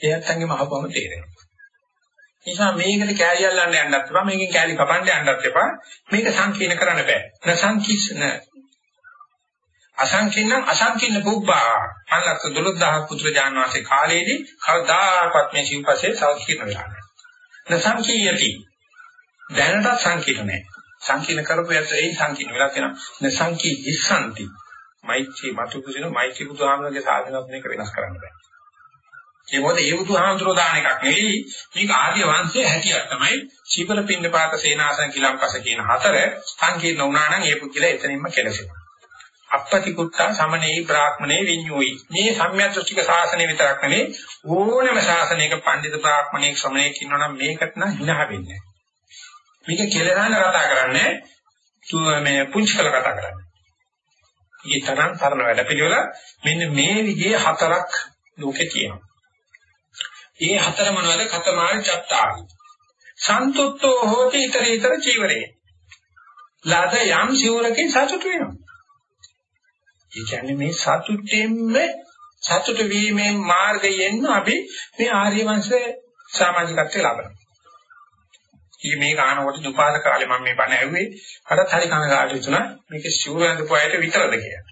එයත්න්ගේ මහපම තේරෙනවා. නිසා මේකට කෑලි අල්ලන්න යන්නත් එපා මේකෙන් කෑලි කපන්න යන්නත් එපා මේක සංකීර්ණ කරන්න බෑ. නසංකීස්න අසංකීර්ණ අසංකීර්ණ පුබ්බා අන්නත් 12000 පුත්‍ර ජානවාසේ කාලේදී කවදාකවත් මේ සිව්පසේ සංකීර්ණ වෙලා නැහැ. නසංකීයති දැනට සංකීර්ණ නැහැ. සංකීර්ණ කරපු යත් ඒ සංකීර්ණ වෙලා තියෙනවා. නසංකී ඉස්සන්ති මෛත්‍රී මතු කුසින මෛත්‍රී බුදුහාමරගේ සාධනත් මේක වෙනස් කරන්න බෑ. ඒ මොකද ඒ බුදුහාමතුරෝ දාන එකක් නෙවෙයි මේක ආර්ය වංශයේ හැටියක් තමයි සීවල පින්නපාත සේනාසන කිලම්කස කියන හතර සංකීර්ණ වුණා නම් ඒ පුද්ගලයා එතනින්ම කෙලසෙනවා. අපපති කුත්තා සමනේ බ්‍රාහ්මණේ විඤ්ඤෝයි. මේ සම්‍යක් දෘෂ්ටික ශාසනය විතරක් නෙවෙයි ඕනෑම ශාසනයක පඬිත බ්‍රාහ්මණෙක් ශ්‍රමණෙක් ඉන්නවනම් මේකට නම් hina වෙන්නේ. මේක කෙලරාන කතා කරන්නේ මේ පුංචි කළ කතා කරන්නේ. ඊ තරම් තරණ වැඩ පිළිවෙල මෙන්න මේ විදිහේ හතරක් ලෝකේ තියෙනවා. ඒ හතර මොනවද? කතමාන චත්තාරි. සන්තුට්ඨෝ හෝති ඊතර ඊතර චීවරේ. ලද යම් සිවුරකින් සතුට වෙනවා. ඒ කියන්නේ මේ සතුටෙන්ම සතුට වීමෙන් මාර්ගයෙන් අපි මේ ආර්ය වංශයේ සමාජිකත්වය ලබනවා. ඉතින් මේ ගානකොට දුපාද කාලේ මම මේ බණ ඇහුවේ අරත් හරි කනගාටු වුණා මේක ශූරයන්ද පොයට විතරද කියලා.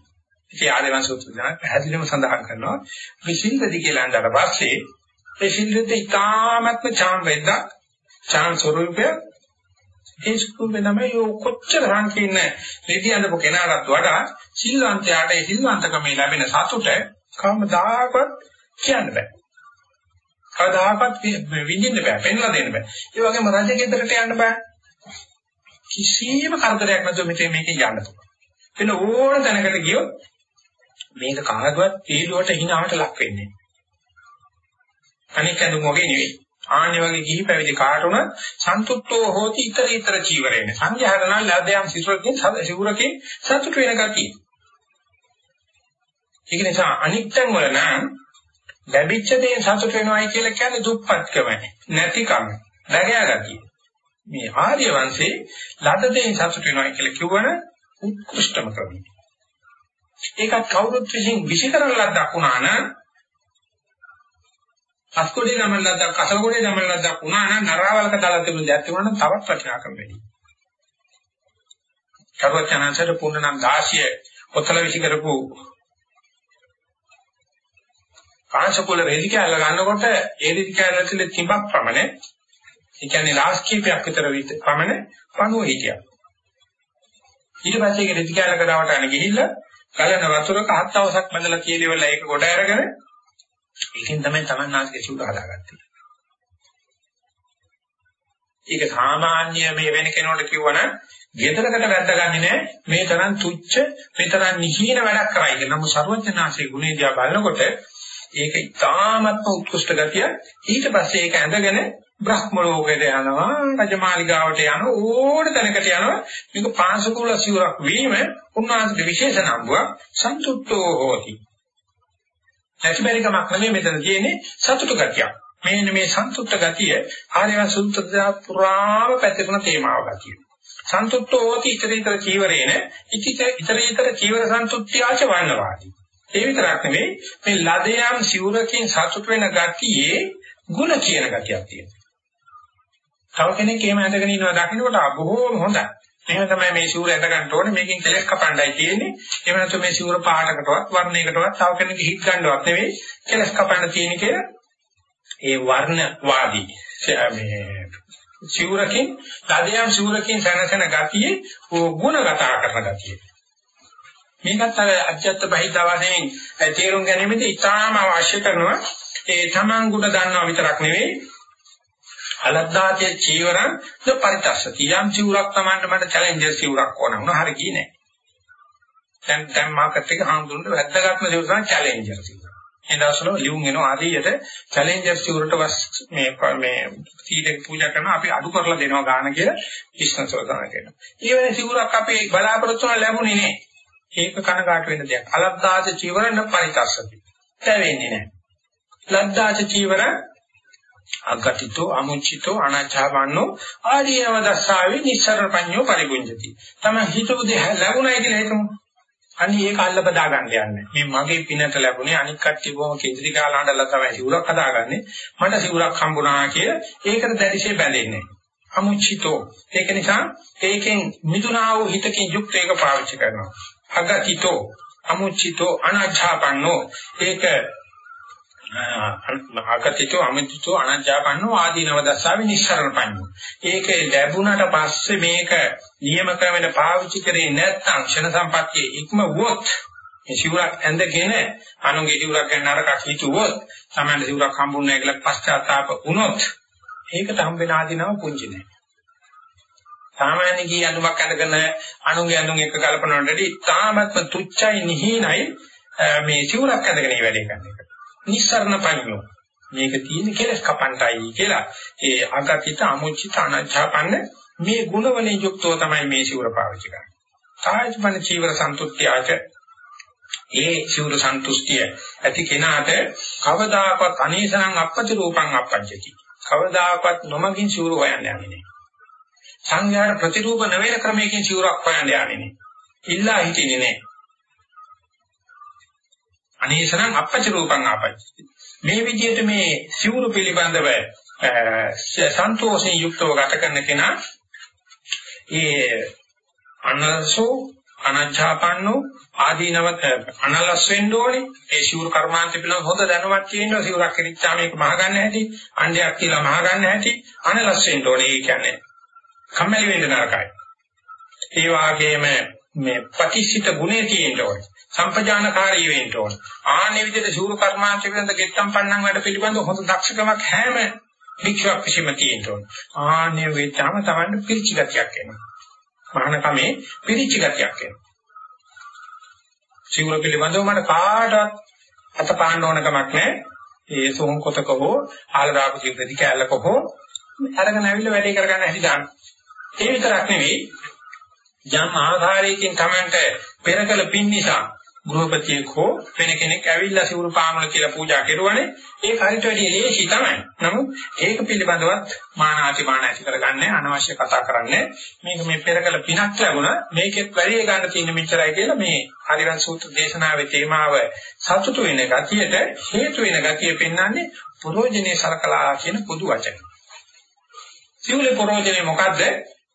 ඉතින් ආදිවාසී උතුම්ලා පැහැදිලිවම සඳහන් කරනවා විසින්දදි කියලා අඳලා පස්සේ ඒ සිල්ලෙත් ඉතාමත්ම චාම් වෙද්ද චාම් ස්වරූපය ඒ ස්කූපේ තමයි කොච්චර සංකීර්ණ රෙදි අඳපු කෙනාට වඩා සිල්වන්තයාට ඒ සිල්වන්තකමේ ලැබෙන සතුට කවමදාකවත් කියන්න බෑ. කවදාකවත් විඳින්න බෑ, පෙන්ලා දෙන්න බෑ. ඒ වගේම රජ ගෙදරට යන්න බෑ. කිසිම කරදරයක් නැතුව මෙතේ මේකේ යන්න පුළුවන්. වෙන ඕන තැනකට ගියොත් මේක කාගවත් තීඩුවට හිනාවට ලක් වෙන්නේ. අනික අඳුම වගේ නෙවෙයි. ආන්නේ වගේ ගිහි පැවිදි කාටුණ සන්තුෂ්ටෝ හෝති ඊතර ඊතර චීවරේන. සංඝහරණ ලැබයන් සිසුරකින් සිවුරකින් සතුට වෙන ගතිය. ඒක නිසා අනිත්‍යං වල නම් ලැබිච්ච දේ සතුට වෙනවයි කියලා කියන්නේ දුප්පත්කම නැතිකම බැගෑ ගතිය. මේ ආර්ය වංශේ ලද දේ සතුට වෙනවයි කියලා කියවන උත්කෘෂ්ඨම ක්‍රමය. ඒකත් කවුරුත් විසින් විසිකරන ලද්දක් වුණා නම් අස්කොඩේ නමන ලද්දක් කසකොඩේ නමන ලද්දක් වුණා නම් නරාවලක දාලා තිබුණ දෙයක් තිබුණා නම් තවත් වටිනාකම වැඩි. කරුවචනන්සට පුන්න නම් 16 පොතල විසි කරපු කාංශකුල රෙදි කැල්ල ගන්නකොට ඒ රෙදි කැල්ල ඇතුලේ තිබක් ප්‍රමණය ඒ කියන්නේ ලාස් කීපයක් විතර ප්‍රමණය පණුව හිටියා. ඊට පස්සේ ඒක රෙදි කැල්ල කරවට අන ගිහිල්ලා කලන වතුරක හත් දවසක් බඳලා කියලා ඒක කොට අරගෙන ඒකෙන් තමයි තමන්නාගේ සිවුර හදාගත්තේ. ඒක සාමාන්‍ය මේ වෙන කෙනෙකුට කිව්වනම් ගෙදරකට වැද්දාගන්නේ නැහැ මේ තරම් තුච්ච මේ තරම් නිහින වැඩක් කරයි කියන නමුත් ਸਰවඥාන්සේ ගුණේ දිහා බලනකොට ඒක ඉතාමත්ම උත්කෘෂ්ඨ ගතිය. ඊට පස්සේ ඒක ඇඳගෙන බ්‍රහ්ම ලෝකයට යනවා රජමාලිගාවට යන ඕන තැනකට යනවා. මේක පාංශකූල සිවුරක් වීම උන්වහන්සේගේ විශේෂ නම්බුවක්. සන්තුට්ඨෝ හෝති. ඇතිබරිකමක් නෙමෙයි මෙතන තියෙන්නේ සතුට ගතියක්. මේන්න මේ සන්තුෂ්ට ගතිය ආර්යව සුත්තදා පුරාම පැතිරෙන තේමාව ගතිය. සන්තුෂ්ටෝ හෝති ඊතර ඊතර චීවරේන ඉතිත ඊතර ඊතර චීවර සන්තුෂ්ත්‍යාච වන්නවාදී ඒ විතරක් නෙවෙයි මේ ලදයන් සිවුරකින් සතුට වෙන ගතියේ ಗುಣ කියන ගතියක් තියෙනවා. තව කෙනෙක් එහෙම ඇඳගෙන ඉන්නවා දකින්නකොට බොහෝම හොඳයි. එහෙම තමයි මේ සිවුර ඇඳ ගන්න ඕනේ. මේකෙන් කෙලස් කපන්නයි තියෙන්නේ. එහෙම නැත්නම් මේ සිවුර පාටකටවත් වර්ණයකටවත් තව කෙනෙක්ගේ හිත් ගන්නවත් නෙවෙයි. කෙලස් කපන්න තියෙන කියලා ඒ වර්ණවාදී මේ සිවුරකින් තදයන් සිවුරකින් සැනසෙන ගතියේ ගුණගතා කරන ගතිය. මේකත් අර අජත්ත බහිද්දවයෙන් තේරුම් ගැනීමේදී ඉතාම අවශ්‍ය කරනවා ඒ තමන් ගුණ දන්නවා විතරක් නෙවෙයි අලද්දාතිය චීවරං ද පරිතස්සති යම් චීවරක් Tamanට මට චැලෙන්ජර් චීවරක් ඕන වුණා හරි ගියේ නැහැ. දැන් දැන් මාකට් එක හාමුදුරන්ට වැද්දගත්ම චීවරක් චැලෙන්ජර් චීවර. ඒ දවස්වල ලියුම් එනවා ආදියට චැලෙන්ජර් චීවරට වස් මේ මේ සීලෙක පූජා කරන අපි අඩු කරලා දෙනවා ගාන කියලා විශ්වාස සෝදාන කරනවා. ඒ වෙන චීවරක් අපි බලාපොරොත්තු වෙන ලැබුණේ නැහැ. ඒක කනගාටු වෙන දෙයක්. අලද්දාත චීවරණ පරිතස්සති. තැවෙන්නේ නැහැ. ලද්දාත චීවර අගතිතෝ අමුචිතෝ අනාචාවන්නෝ ආදීනව දස්සාවේ නිස්සරණ පඤ්ඤෝ පරිගුංජති. තම හිතුව දෙහ ලැබුණයි කියලා හිතමු. අනිත් ඒක අල්ල බදා ගන්න යන්නේ. මේ මගේ පිනට ලැබුණේ අනික් කට්ටිය බොහොම කේන්ද්‍රී කාලා හඬලා තමයි සිවුරක් හදාගන්නේ. මට සිවුරක් හම්බුණා කියලා ඒකට දැඩිශේ බැඳෙන්නේ. අමුචිතෝ. ඒක නිසා ඒකෙන් මිදුණා වූ හිතකින් යුක්ත ඒක පාවිච්චි කරනවා. අගතිතෝ අමුචිතෝ අනාචාපන්නෝ ඒක ආගතිතෝ අමිතිතෝ අනජ්ජාපන්නෝ ආදීනව දස්සාවේ නිස්සරණ පඤ්ඤෝ. ඒක ලැබුණට පස්සේ මේක නියම ක්‍රමෙට පාවිච්චි කරේ නැත්නම් ක්ෂණ සම්පත්තියේ ඉක්ම වොත් මේ සිවුරක් ඇඳගෙන අනුගේ සිවුරක් ගන්න අරකට හිතුවොත් තමයි සිවුරක් හම්බුන්නේ කියලා පශ්චාත්තාප වුණොත් ඒකට හම්බෙන ආදීනව පුංචි නෑ. සාමාන්‍ය කී අනුමක් අඳගෙන අනුගේ අනුන් එක කල්පනාවටදී තාමත්ම තුච්චයි නිහිනයි මේ සිවුරක් ඇඳගෙන මේ වැඩේ කරන්නේ. නිස්සරණ පඤ්ඤෝ මේක තියෙන කෙලස් කපන්ටයි කියලා ඒ අගතිත අමුචිත අනච්ඡාපන්න මේ ගුණවලින් යුක්තව තමයි මේ සිවුර පාවිච්චි කරන්නේ. සායත්මන චීවර සන්තුෂ්ත්‍යාච ඒ සිවුර සන්තුෂ්තිය ඇති කෙනාට කවදාකවත් අනේසනම් අපපති රූපං අපපංචති. කවදාකවත් නොමගින් සිවුර හොයන්න යන්නේ නැහැ. සංඥාට ප්‍රතිරූප නොවන ක්‍රමයකින් සිවුරක් හොයන්න යන්නේ නැහැ. ඉල්ලා හිටින්නේ නැහැ. අනේසනම් අපච්ච රූපං ආපච්චි. මේ විදිහට මේ සිවුරු පිළිබඳව සන්තෝෂයෙන් යුක්තව ගත කරන කෙනා ඒ අනසෝ අනච්ඡාපන්නෝ ආදීනව අනලස් වෙන්න ඕනේ. ඒ සිවුරු කර්මාන්ත පිළිබඳ හොඳ දැනුමක් තියෙනවා සිවුරක් කිරිච්චා මේක මහ ගන්න හැටි අණ්ඩයක් කියලා මහ ගන්න හැටි අනලස් වෙන්න ඕනේ. ඒ කියන්නේ කම්මැලි වෙන්න නරකයි. ඒ වගේම මේ ප්‍රතිසිත ගුණේ තියෙන්න ඕනේ. සම්පජානකාරී වෙන්න ඕන. ආන්නේ විදිහට සූරු කර්මාන්ත පිළිබඳ ගෙත්තම් පන්නම් වැඩ පිළිබඳ හොඳ දක්ෂකමක් හැම භික්ෂුවක් විසීම තියෙන්න ඕන. ආන්නේ වෙච්චාම Tamanne පිරිචි ගතියක් එනවා. මහානකමේ පිරිචි ගතියක් එනවා. සිවුර පිළිබඳව මට කාටවත් අත පාන්න ඕන කමක් නැහැ. ඒ සෝන් කොටක හෝ ආලදාපු ජීවිතදි කැලලක හෝ අරගෙන ඇවිල්ලා වැඩේ කරගන්න හැටි දාන්න. ඒ විතරක් නෙවෙයි යම් ආකාරයකින් Tamanට පෙරකල පින් නිසා ගෘහපතියෙක් හෝ වෙන කෙනෙක් ඇවිල්ලා සිවුරු පාමුල කියලා පූජා කෙරුවනේ ඒක හරියට වැඩි ලේසි තමයි. නමුත් ඒක පිළිබඳවත් මානාති මාන ඇති කරගන්නේ අනවශ්‍ය කතා කරන්නේ මේක මේ පෙරකල පිනක් ලැබුණා මේකෙත් වැඩි ගන්න තියෙන මෙච්චරයි කියලා මේ හරිවන් සූත්‍ර දේශනාවේ තේමාව සතුටු වෙන ගතියට හේතු වෙන ගතිය පෙන්වන්නේ ප්‍රෝජනේ සලකලා කියන පොදු වචන. සිවුලේ ප්‍රෝජනේ මොකද්ද?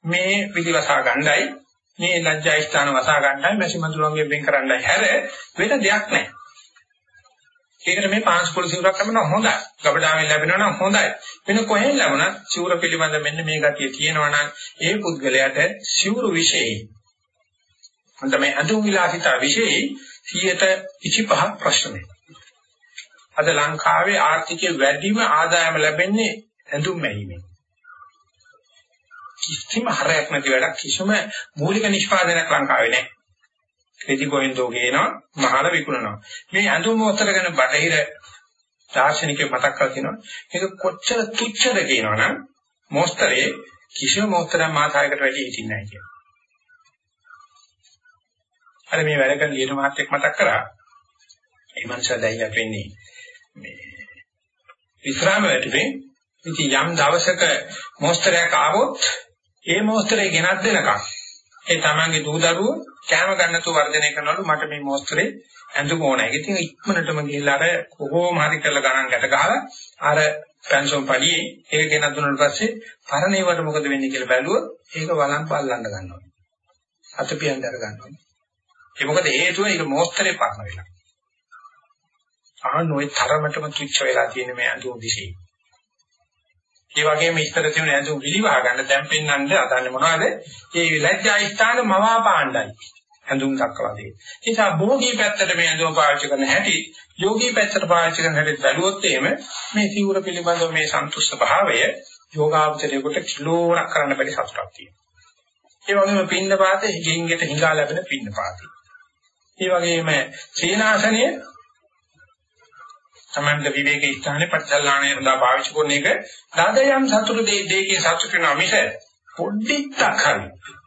මේ පිළිවසා ගණ්ඩායි මේ ලැජ්ජා ස්ථාන වසා ගන්නයි මැසිමතුරුන්ගෙන් වෙන් කරන්නයි හැර වෙන දෙයක් නැහැ. ඒකට මේ පාස්පෝර්ට් සිවුරක් ලැබෙනවා හොඳයි. ගබඩාවෙන් ලැබෙනවා නම් හොඳයි. වෙන කොහෙන් ලැබුණත් සිවුර පිළිබඳ මෙන්න මේ ගතිය තියෙනවා නම් ඒ පුද්ගලයාට සිවුරු વિશેයි. අන්ත මේ අඳුන් විලාසිතා વિશેයි 125 ප්‍රශ්නයි. අද ලංකාවේ ආර්ථිකයේ වැඩිම ආදායම ලැබෙන්නේ ඇඳුම් මැීමෙන්. කිසිම හරයක් නැති වැඩක් කිසිම මූලික නිෂ්පාදනයක් ලංකාවේ නැහැ. රෙදි ගෝවින්දෝ කියනවා මහල විකුණනවා. මේ ඇඳුම් වස්ත්‍රගෙන බටහිර දාර්ශනිකයෙක් මතක් කරලා කියනවා මේක කොච්චර තුච්ඡද කියනවනම් මොස්තරේ කිසිම මොස්තරයක් මාසයකට වැඩි හිටින්නේ නැහැ කියනවා. අර මේ වැඩ කරන ලියන මහත්තයෙක් මතක් කරා. ඒ මනුස්සයා දැයිලා වෙන්නේ මේ විශ්‍රාම වැටුනේ ඉතින් යම් දවසක මොස්තරයක් ආවොත් ඒ මොස්තරේ ගෙනත් දෙනකම් ඒ තමන්ගේ දූ දරුවෝ කැම ගන්නතු වර්ධනය කරනවලු මට මේ මොස්තරේ ඇඳුම ඕනයි. ඉතින් ඉක්මනටම ගිහිල්ලා අර කොහොම හරි කරලා ගණන් ගැට ගහලා අර පෙන්ෂන් පඩියේ ඒක ගෙනත් දුන්නාට පස්සේ පරණේවට මොකද වෙන්නේ කියලා බැලුවොත් ඒක වළං පල්ලන්න ගන්නවා. අතපියන් දර ගන්නවා. ඒ මොකද හේතුව ඒක මොස්තරේ පරණ වෙලා. ආන ওই තරමටම තුච්ච වෙලා තියෙන මේ අඳුම් දිශේ. ඒ වගේම ඉස්තර තියුණ ඇඳුම් විලිවා ගන්න දැන් පෙන්වන්න අදන්නේ මොනවද? ඒ ලැජ්ජා ස්ථාන මවා පාණ්ඩයි. ඇඳුම් දක්වලා දෙන්නේ. ඒ නිසා භෝගී පැත්තට මේ ඇඳුම් පාවිච්චි කරන හැටි, යෝගී පැත්තට පාවිච්චි කරන හැටි බැලුවොත් එහෙම මේ සිවුර පිළිබඳව මේ සන්තුෂ්ත භාවය යෝගාවචරයකට කිලෝරක් කරන්න බැරි සතුටක් තියෙනවා. ඒ වගේම පින්න පාතේ ගෙන්ගෙට හිඟා ලැබෙන පින්න පාතේ. ඒ වගේම සීනාසනයේ තමන්ගේ විවේක ස්ථානේ පරිසල්ලාණය සඳහා පාවිච්චි කරන එක දාදයන් සතුට දෙකේ සතුට වෙනවා මිස පොඩ්ඩක් හරි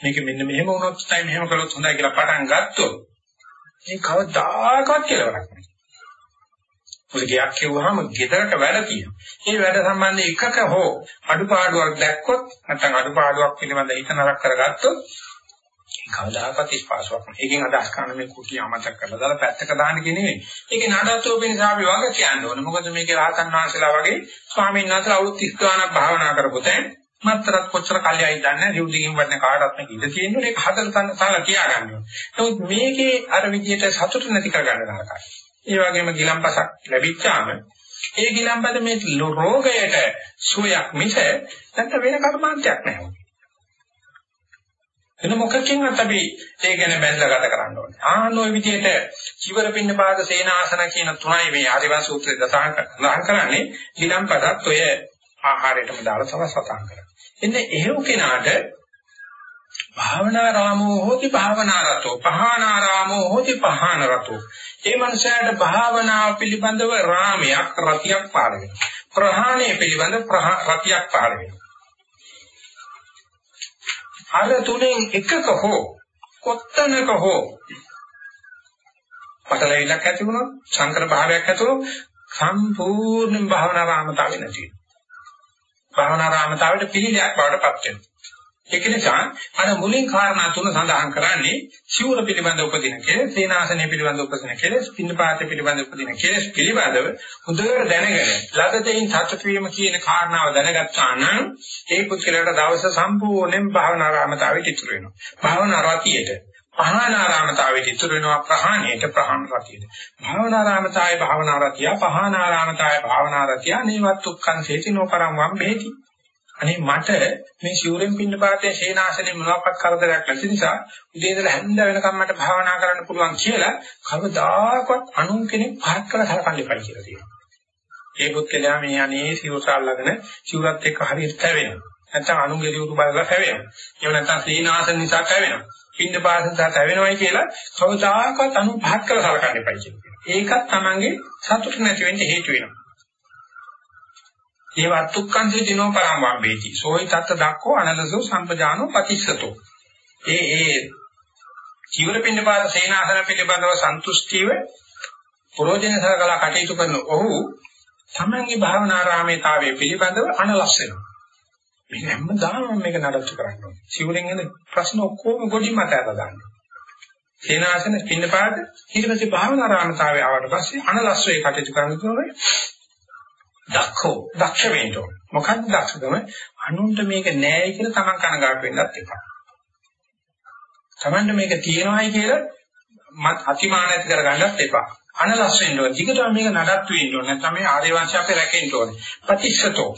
මේක මෙන්න මෙහෙම වුණොත් තමයි මෙහෙම කළොත් හොඳයි කියලා පටන් ගත්තොත් මේ කවදාකවත් කෙලවරක් නැහැ. ඔය ගියක් කියවහම ගෙදරට වැඩ තියෙනවා. මේ වැඩ සම්බන්ධ එකක හෝ අඩුපාඩුවක් දැක්කොත් නැත්නම් අඩුපාඩුවක් පිළිබඳ හිත නරක කරගත්තොත් කවදාකවත් ස්පාසාවක් නැහැ. ඒකෙන් අදහස් කරන මේ කුටි අමතක කරලා දාලා පැත්තක දාන්න කියන්නේ. ඒකේ නඩත්තුව වෙනස අපි වග කියන්න ඕන. මොකද මේකේ රහතන් වහන්සේලා වගේ ස්වාමීන් වහන්සේලා අවුරුදු 30 ගානක් භාවනා කරපු තැන් මත්තරත් කොච්චර කල්යයි දන්නේ රිවුදිකින් වඩන කාටවත් මේක ඉඳ තියෙන්නේ ඒක හදලා තන තන කියා ගන්න ඕන. නමුත් මේකේ අර විදියට සතුට නැති කර ගන්න නරකයි. ඒ වගේම ගිලම්පසක් ලැබිච්චාම ඒ ගිලම්පද මේ රෝගයට සුවයක් මිස නැත්නම් වෙන කර්මාන්තයක් නැහැ. එන මොකකින්වත් අපි ඒ ගැන බැලලා ගත කරන්න ඕනේ. ආන ওই විදිහට චිවර පින්න පාද සේනාසන කියන තුනයි මේ ආදිවාසී සූත්‍රයේ දසහන් කරන්නේ ඊළම්පදත් ඔය ආහාරයටම දාලා තමයි සතහන් කරන්නේ. එන්නේ එහෙව් කෙනාට භාවනා රාමෝ හෝති භාවනා රතෝ පහානා රාමෝ හෝති පහාන රතෝ ඒ මනුස්සයාට භාවනාව පිළිබඳව රාමයක් රතියක් පාර වෙනවා ප්‍රහාණය පිළිබඳ රතියක් පාර වෙනවා අර තුනෙන් එකක හෝ කොත්තනක හෝ පටලවිලක් ඇති වුණොත් සංකර භාවයක් ඇති වුණොත් සම්පූර්ණ භාවනා රාමතාවෙ නැති වෙනවා. භාවනා රාමතාවට පිළිලයක් බවට පත් වෙනවා. ඒක නිසා අර මුලින් කාරණා තුන සඳහන් කරන්නේ සිවුර පිළිබඳ උපදින කෙලෙස්, සේනාසනය පිළිබඳ උපදින කෙලෙස්, පින්නපාත පිළිබඳ උපදින කෙලෙස් පිළිබඳව හොඳට දැනගෙන ලද දෙයින් සතුට වීම කියන කාරණාව දැනගත්තා නම් ඒ පුද්ගලයාට දවස සම්පූර්ණයෙන් භාවනාරාමතාවයට ඉතුරු වෙනවා. භාවනාරතියට පහනාරාමතාවයට ඉතුරු වෙනවා ප්‍රහාණයට ප්‍රහාණ රතියට. භාවනාරාමතාවය භාවනාරතිය, පහනාරාමතාවය භාවනාරතිය, නේවත් උක්කං සේති නොපරම් වම් බෙහෙති. අනේ මට මේ සිවුරෙන් පින්න පාතේ සේනාසනේ මොනවාක්වත් කරදරයක් නැති නිසා උදේ ඉඳලා හැන්ද වෙනකම් මට භාවනා කරන්න පුළුවන් කියලා කවදාකවත් අනුන් කෙනෙක් පහත් කරලා සලකන්න එපා කියලා තියෙනවා. ඒ පුත්කලයා මේ අනේ සිවුරාල්ලාගෙන සිවුරත් එක්ක හරියට තැවෙනවා. නැත්නම් අනුන්ගේ සිවුරු බලලා තැවෙනවා. එහෙම නැත්නම් සේනාසන නිසා තැවෙනවා. පින්න පාත නිසා තැවෙනවයි කියලා කවදාකවත් අනුන් පහත් කරලා සලකන්න එපා කියලා. ඒකත් Tamange සතුට නැති වෙන්න හේතු වෙනවා. ඒ වත්තුක්කන්සේ දිනෝ පරම් වම්බේති. සෝයි තත්ත දක්කෝ අනලසෝ සම්පජානෝ පතිස්සතෝ. ඒ ඒ චීවර පින්නපාත සේනාසන පිළිබඳව සන්තුෂ්ටිව ප්‍රෝජන සරකලා කටයුතු කරන ඔහු තමන්ගේ භාවනාරාමේතාවයේ පිළිබඳව අනලස් වෙනවා. මේක හැමදාම මේක නඩත්තු කරන්න ඕනේ. සිවුරෙන් එන ප්‍රශ්න ඔක්කොම ගොඩින් මත අරලා දාන්න. සේනාසන පින්නපාත ඊට පස්සේ භාවනාරාමතාවයේ ආවට පස්සේ අනලස් වේ කටයුතු කරනකොට දක්ෂෝ දක්ෂ වෙන්න ඕන. මොකක්ද දක්ෂකම? අනුන්ට මේක නෑයි කියලා තමන් කනගාටු වෙන්නත් එපා. තමන්ට මේක තියෙනවායි කියලා මත් අතිමානත් කරගන්නත් එපා. අනලස් වෙන්න ඕන. ටිකටම මේක නඩත්තු වෙන්න ඕන. නැත්නම් මේ ආර්ය වංශය අපේ රැකෙන්න ඕනේ. ප්‍රතිශතෝ.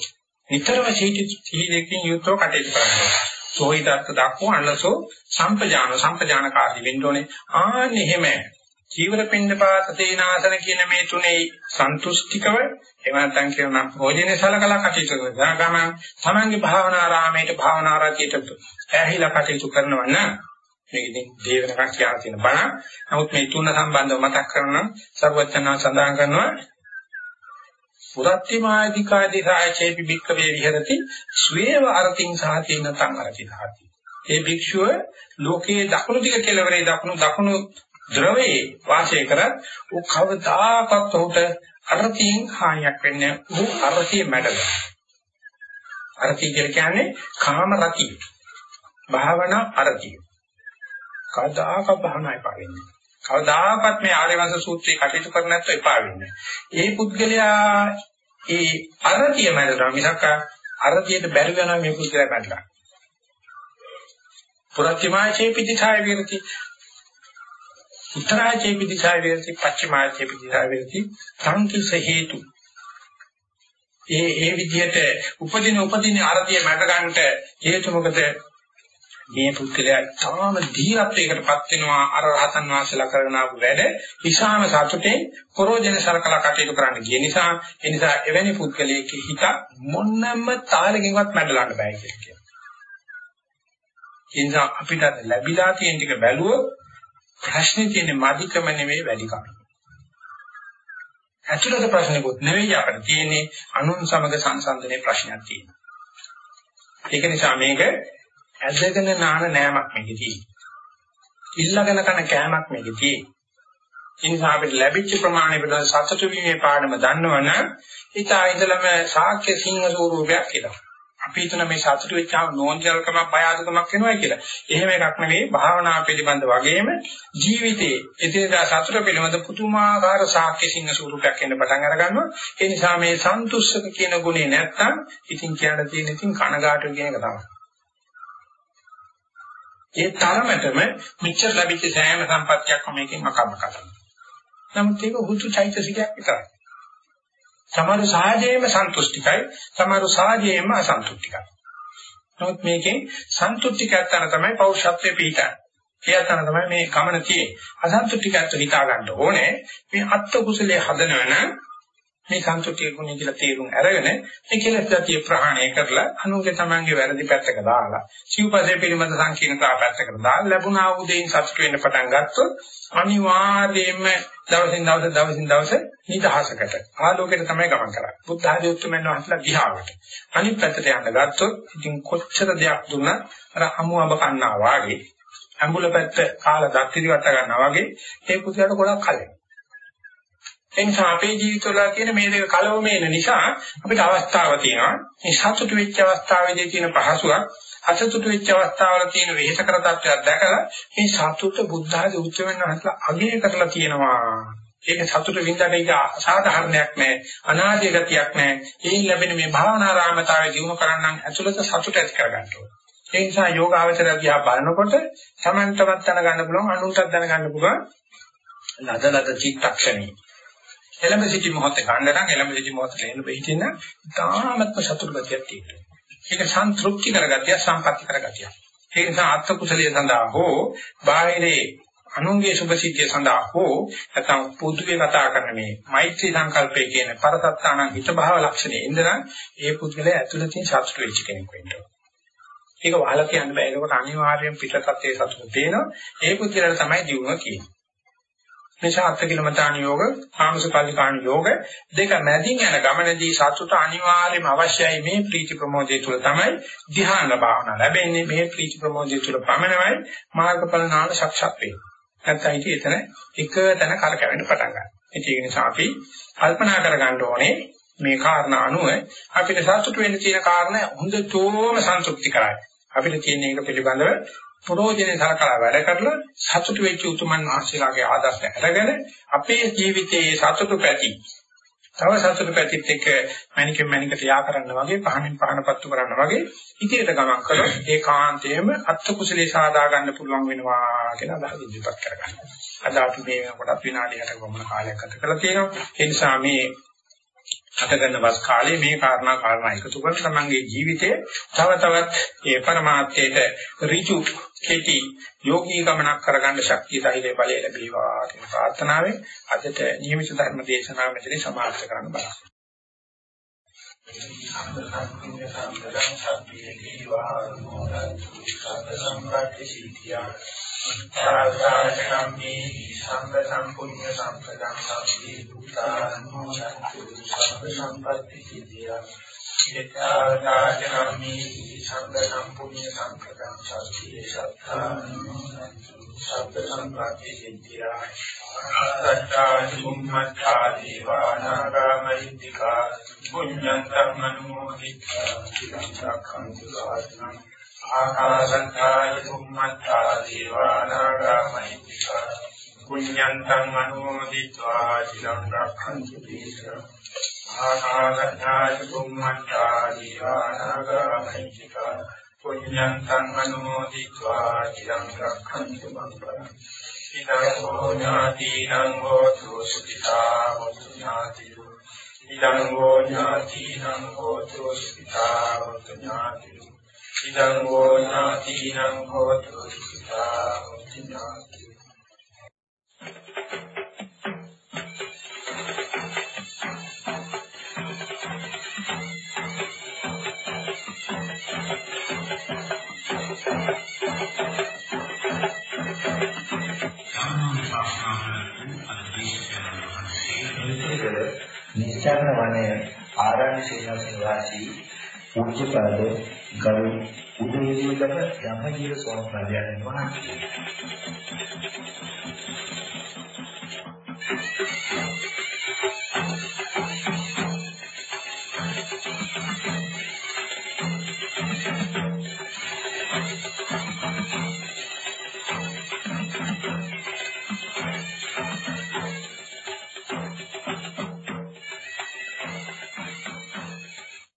නිතරම සීටි සීලයෙන් යුක්තව කටයුතු කරන්න ඕනේ. සෝහිතත් දක්වෝ අනලසෝ සම්පජාන සම්පජානකාරී වෙන්න ඕනේ. ආන්න එහෙම චීවර පින්නපාත තේනාසන කියන මේ තුනේ සන්තුෂ්ටිකව එහෙම නැත්නම් කියනවා භෝජනේ සලකලා කටයුතු කරනවා. ගමන් තමන්ගේ භාවනාරාමයට භාවනාරතියට ඇහිලා කටයුතු කරනවා නම් මේක ඉතින් දේ වෙනකන් කියලා තියෙන බණ. නමුත් මේ තුන සම්බන්ධව මතක් කරනවා සර්වඥා සඳහන් කරනවා පුරත්තිමාදිකාදී සායචේපි භික්කවේ විහෙරති ස්වේව අරතින් සාතින තං අරති සාති. ඒ භික්ෂුව ලෝකයේ දකුණු දිග කෙළවරේ දකුණු දකුණු ද්‍රවයේ වාසය කරත් ਉਹ කවදාකවත් ඔහුට අර්ථයෙන් හානියක් වෙන්නේ නැහැ. ඔහු අර්ථයේ මැඩලා. අර්ථය කියන්නේ කාම රතිය. භාවනා අර්ථය. කවදාක භාවනායි පාවෙන්නේ. කවදාකවත් මේ ආර්යවංශ සූත්‍රය කටයුතු කර නැත්නම් එපා වෙන්නේ. ඒ පුද්ගලයා ඒ අර්ථය මැඩලා මිසක් අර්ථයට බැරි වෙනවා මේ පුද්ගලයා මැඩලා. පුරත්‍යමාචේ පිටිඨාය විරති උත්තරාචේ පිටිසාය විරති. පච්චමාචේ පිටිසාය විරති. සංකිස හේතු. ඒ ඒ විදිහට උපදින උපදින අරතිය මැද ගන්නට හේතු මොකද මේ පුද්ගලයා තාම ධීරත්වයකටපත් වෙනවා අර රහතන් වහන්සේලා කරන ආපු වැඩ විශාම සතුටේ ප්‍රෝජන සරකලා කටයුතු කරන්න ගිය නිසා ඒ නිසා එවැනි පුද්ගලයෙක් හිත මොන්නම තාලකින්වත් මැඩලන්න බෑ කියලා කියනවා. ඒ නිසා අපිට ලැබිලා තියෙන ටික බැලුවොත් ප්‍රශ්නේ තියෙන්නේ මධිකම නෙවෙයි වැඩිකම. ඇතුළත ප්‍රශ්නකුත් නෙවෙයි අපිට තියෙන්නේ අනුන් සමග සංසන්දනයේ ප්‍රශ්නයක් තියෙනවා. ඒක නිසා මේක ඇදගෙන නාන නෑමක් මේකේ තියෙන්නේ. ඉල්ලගෙන කන කෑමක් මේකේ තියෙන්නේ. ඒ නිසා අපිට ලැබිච්ච ප්‍රමාණය පිළිබඳ සතුටු වීමේ පාඩම දන්නවනම් ඊටා ඉඳලම ශාක්‍ය සිංහ ස්වරූපයක් කියලා. අපි හිතන මේ සතුටු වෙච්චාම නෝන්ජල්කමක් බය අඩුකමක් වෙනවා කියලා. එහෙම එකක් නෙවෙයි භාවනා පිළිබඳ වගේම ජීවිතයේ එදිනදා සතුට පිළිබඳ පුදුමාකාර ශාක්‍ය සිංහ ස්වරූපයක් එන්න පටන් අර ගන්නවා. ඒ නිසා මේ සන්තුෂ්ක කියන ගුණේ නැත්තම් ඉතින් කියන්න තියෙන ඉතින් කනගාටු කියන එක තමයි. ඒ තරමටම මෙච්චර ලැබිච්ච සෑම සම්පත්තියක්ම මේකෙන් මකම කරනවා. නමුත් ඒක හුතු චෛතසිකයක් විතරයි. සමහර සාජයේම සන්තුෂ්ටිකයි, සමහර සාජයේම අසන්තුෂ්ටිකයි. නමුත් මේකෙන් සන්තුෂ්ටිකයක් තන තමයි පෞරුෂත්වයේ පිහිටන්නේ. ඒ අතන තමයි මේ ගමන තියෙන්නේ. අසන්තුෂ්ටිකත්ව හිතා ගන්න ඕනේ. මේ අත්ත කුසලයේ හදනවන මේ සන්තුෂ්ටිය ගුණය කියලා තේරුම් අරගෙන මේ කෙලෙස් ගතිය ප්‍රහාණය කරලා අනුන්ගේ තමන්ගේ වැරදි පැත්තක දාලා සිව්පසේ පිළිබඳ සංකීර්ණතාව පැත්තකට දාලා ලැබුණා වූ දෙයින් සතුට වෙන්න පටන් ගත්තොත් අනිවාර්යයෙන්ම දවසින් දවස දවසින් දවස නිදහසකට ආලෝකයට තමයි ගමන් කරන්නේ. බුද්ධ ආදී උත්තරමයන් වහන්සේලා දිහාවට. අනිත් පැත්තට යන්න ගත්තොත් ඉතින් කොච්චර දෙයක් දුන්නත් අර අමු අඹ කන්නා වාගේ අඟුල පැත්ත කාලා දත්තිරි වට ගන්නවා වගේ ඒ පුදුරට ගොඩක් කලින්. ඒ නිසා අපේ ජීවිතවල තියෙන මේ දෙක කලවමේන නිසා අපිට අවස්ථාව තියෙනවා. මේ සතුටු වෙච්ච අවස්ථාවේදී තියෙන පහසුවක් අසතුටු වෙච්ච අවස්ථාවල තියෙන වෙහෙසකර තත්ත්වයක් දැකලා මේ සතුට බුද්ධ ආදී උච්චවෙන්න හසලා අගය කරලා තියෙනවා. ඒක සතුට විඳට ඒක අසාධාරණයක් නෑ අනාදී ගතියක් නෑ ඒ ලැබෙන මේ භාවනාරාමතාවය දිනු කරන්නම් ඇතුළත සතුට ඇති කරගන්න ඕනේ ඒ නිසා යෝගාවචරය දිහා බලනකොට Tamanටවත් දැනගන්න පුළුවන් අනුන්ටත් දැනගන්න පුළුවන් ලද ලද චිත්තක්ෂණී එළඹ සිටි මොහොතේ ගන්න නම් එළඹ සිටි මොහොතේ එන්න බෙහිටින තාමත්ම සතුට ගතියක් තියෙනවා. ඒක සන්තුෂ්ටි කරගතිය සම්පatti කරගතිය. ඒ නිසා අත්ත කුසලයේ සඳහා හෝ බාහිරේ අනුන්ගේ සුභසිද්ධිය සඳහා හෝ නැත්නම් පුදුවේ කතා කරන මේ මෛත්‍රී සංකල්පයේ කියන පරසත්තාන හිත භාව ලක්ෂණය ඉඳලා ඒ පුද්ගලයා ඇතුළතින් සතුට වෙච්ච කෙනෙක් වෙන්න ඕන. ඒක වහලා කියන්න බෑ. ඒකට අනිවාර්යෙන් පිටසත්යේ සතුට තියෙනවා. ඒ පුද්ගලයාට තමයි දියුණුව කියන්නේ. නිසා අත්කිලමතාන යෝග, ආමසකල්ලිකාණ යෝග දෙක මැදින් යන ගමනදී සතුට අනිවාර්යයෙන්ම අවශ්‍යයි මේ ප්‍රීති ප්‍රමෝදය තුළ තමයි ධ්‍යාන භාවනා ලැබෙන්නේ මේ ප්‍රීති ප්‍රමෝදය තුළ පමණයි මාර්ගඵල නාම සක්ෂත් වෙන්නේ. නැත්නම් ඉතින් එතන එක තැන කරකැවෙන්න පටන් ගන්නවා. ඒක නිසා අපි කල්පනා කරගන්න ඕනේ මේ කාරණා අනුව අපිට සතුට වෙන්න තියෙන කාරණා හොඳටම සන්තුෂ්ටි කරයි. අපිට තියෙන එක පිළිබඳව ප්‍රෝජනේ සලකලා වැඩ කරලා සතුටු වෙච්ච උතුමන් වහන්සේලාගේ ආදර්ශ අරගෙන අපේ ජීවිතයේ සතුටු පැති තව සතුටු පැතිත් එක්ක මණිකෙන් මණිකට යා කරන්න වගේ පහනින් පහනපත්තු කරන්න වගේ ඉදිරියට ගමන් කළොත් ඒකාන්තයෙන්ම අත්ත කුසලේ සාදා ගන්න පුළුවන් වෙනවා කියන අදහස ඉදිරිපත් කරගන්න. අද අපි මේ කොටස් විනාඩියකට වමන කාලයක් ගත කරලා තියෙනවා. ඒ නිසා මේ ගත කරන වස් කාලේ මේ කාරණා කාරණා එකතු කරලා තමන්ගේ ජීවිතේ තව තවත් ඒ પરමාර්ථයට ඍජු කෙටි යෝගී ගමනක් කරගන්න ශක්තිය ධෛර්ය බලය ලැබේවා කියන ප්‍රාර්ථනාවෙන් අදට නියමිත ධර්ම දේශනාව මෙතන සමාප්ත කරන්න බලන්න. සම්ප්‍රදාය සාධාචකම්මේ සංඝ සම්පුඤ්ඤ සම්පදං සම්පේ දුතානුමෝචන්තු සබ්බ සම්පත්ති සිද්ධියා යතාදාචරමි සබ්බ සම්පුඤ්ඤ සංකතං සච්චේ සත්තාන සබ්බ සම්ප්‍රති සිද්ධා ආතත්තාචි මුම්මත්තා දීවානාගාමහිත්‍තිකා පුඤ්ඤන්තං මනෝදිත්තා චිරක්ඛන්තු සාසනං ආකාසත්තාය මුම්මත්තා දීවානාගාමහිත්‍තිකා පුඤ්ඤන්තං මනෝදිත්වා චිරක්ඛන්තු දේශනං දේශා ආකාශංකාය බුම්මත්තා දේවානාගා මහිත්‍තිකා පුඤ්ඤන්තං අනුමෝදිत्वा චිරං රක්ඛන්තු මංගලං ඉදං හෝ ඥාතිනං හෝතු සුඛිතා හොතු ඥාතියෝ ඉදං හෝ ඥාතිනං හෝතු සුඛිතා හොතු ඥාතියෝ ඉදං වූ ඥාතිනං හෝතු සුඛා ඥාති නිශ්චාරණ වනයේ ආරණ්‍ය සේනාසන වාසී පූජ්‍යපද ගරු උදේවිදක ධම්මජීව ස්වාමීන් වහන්සේ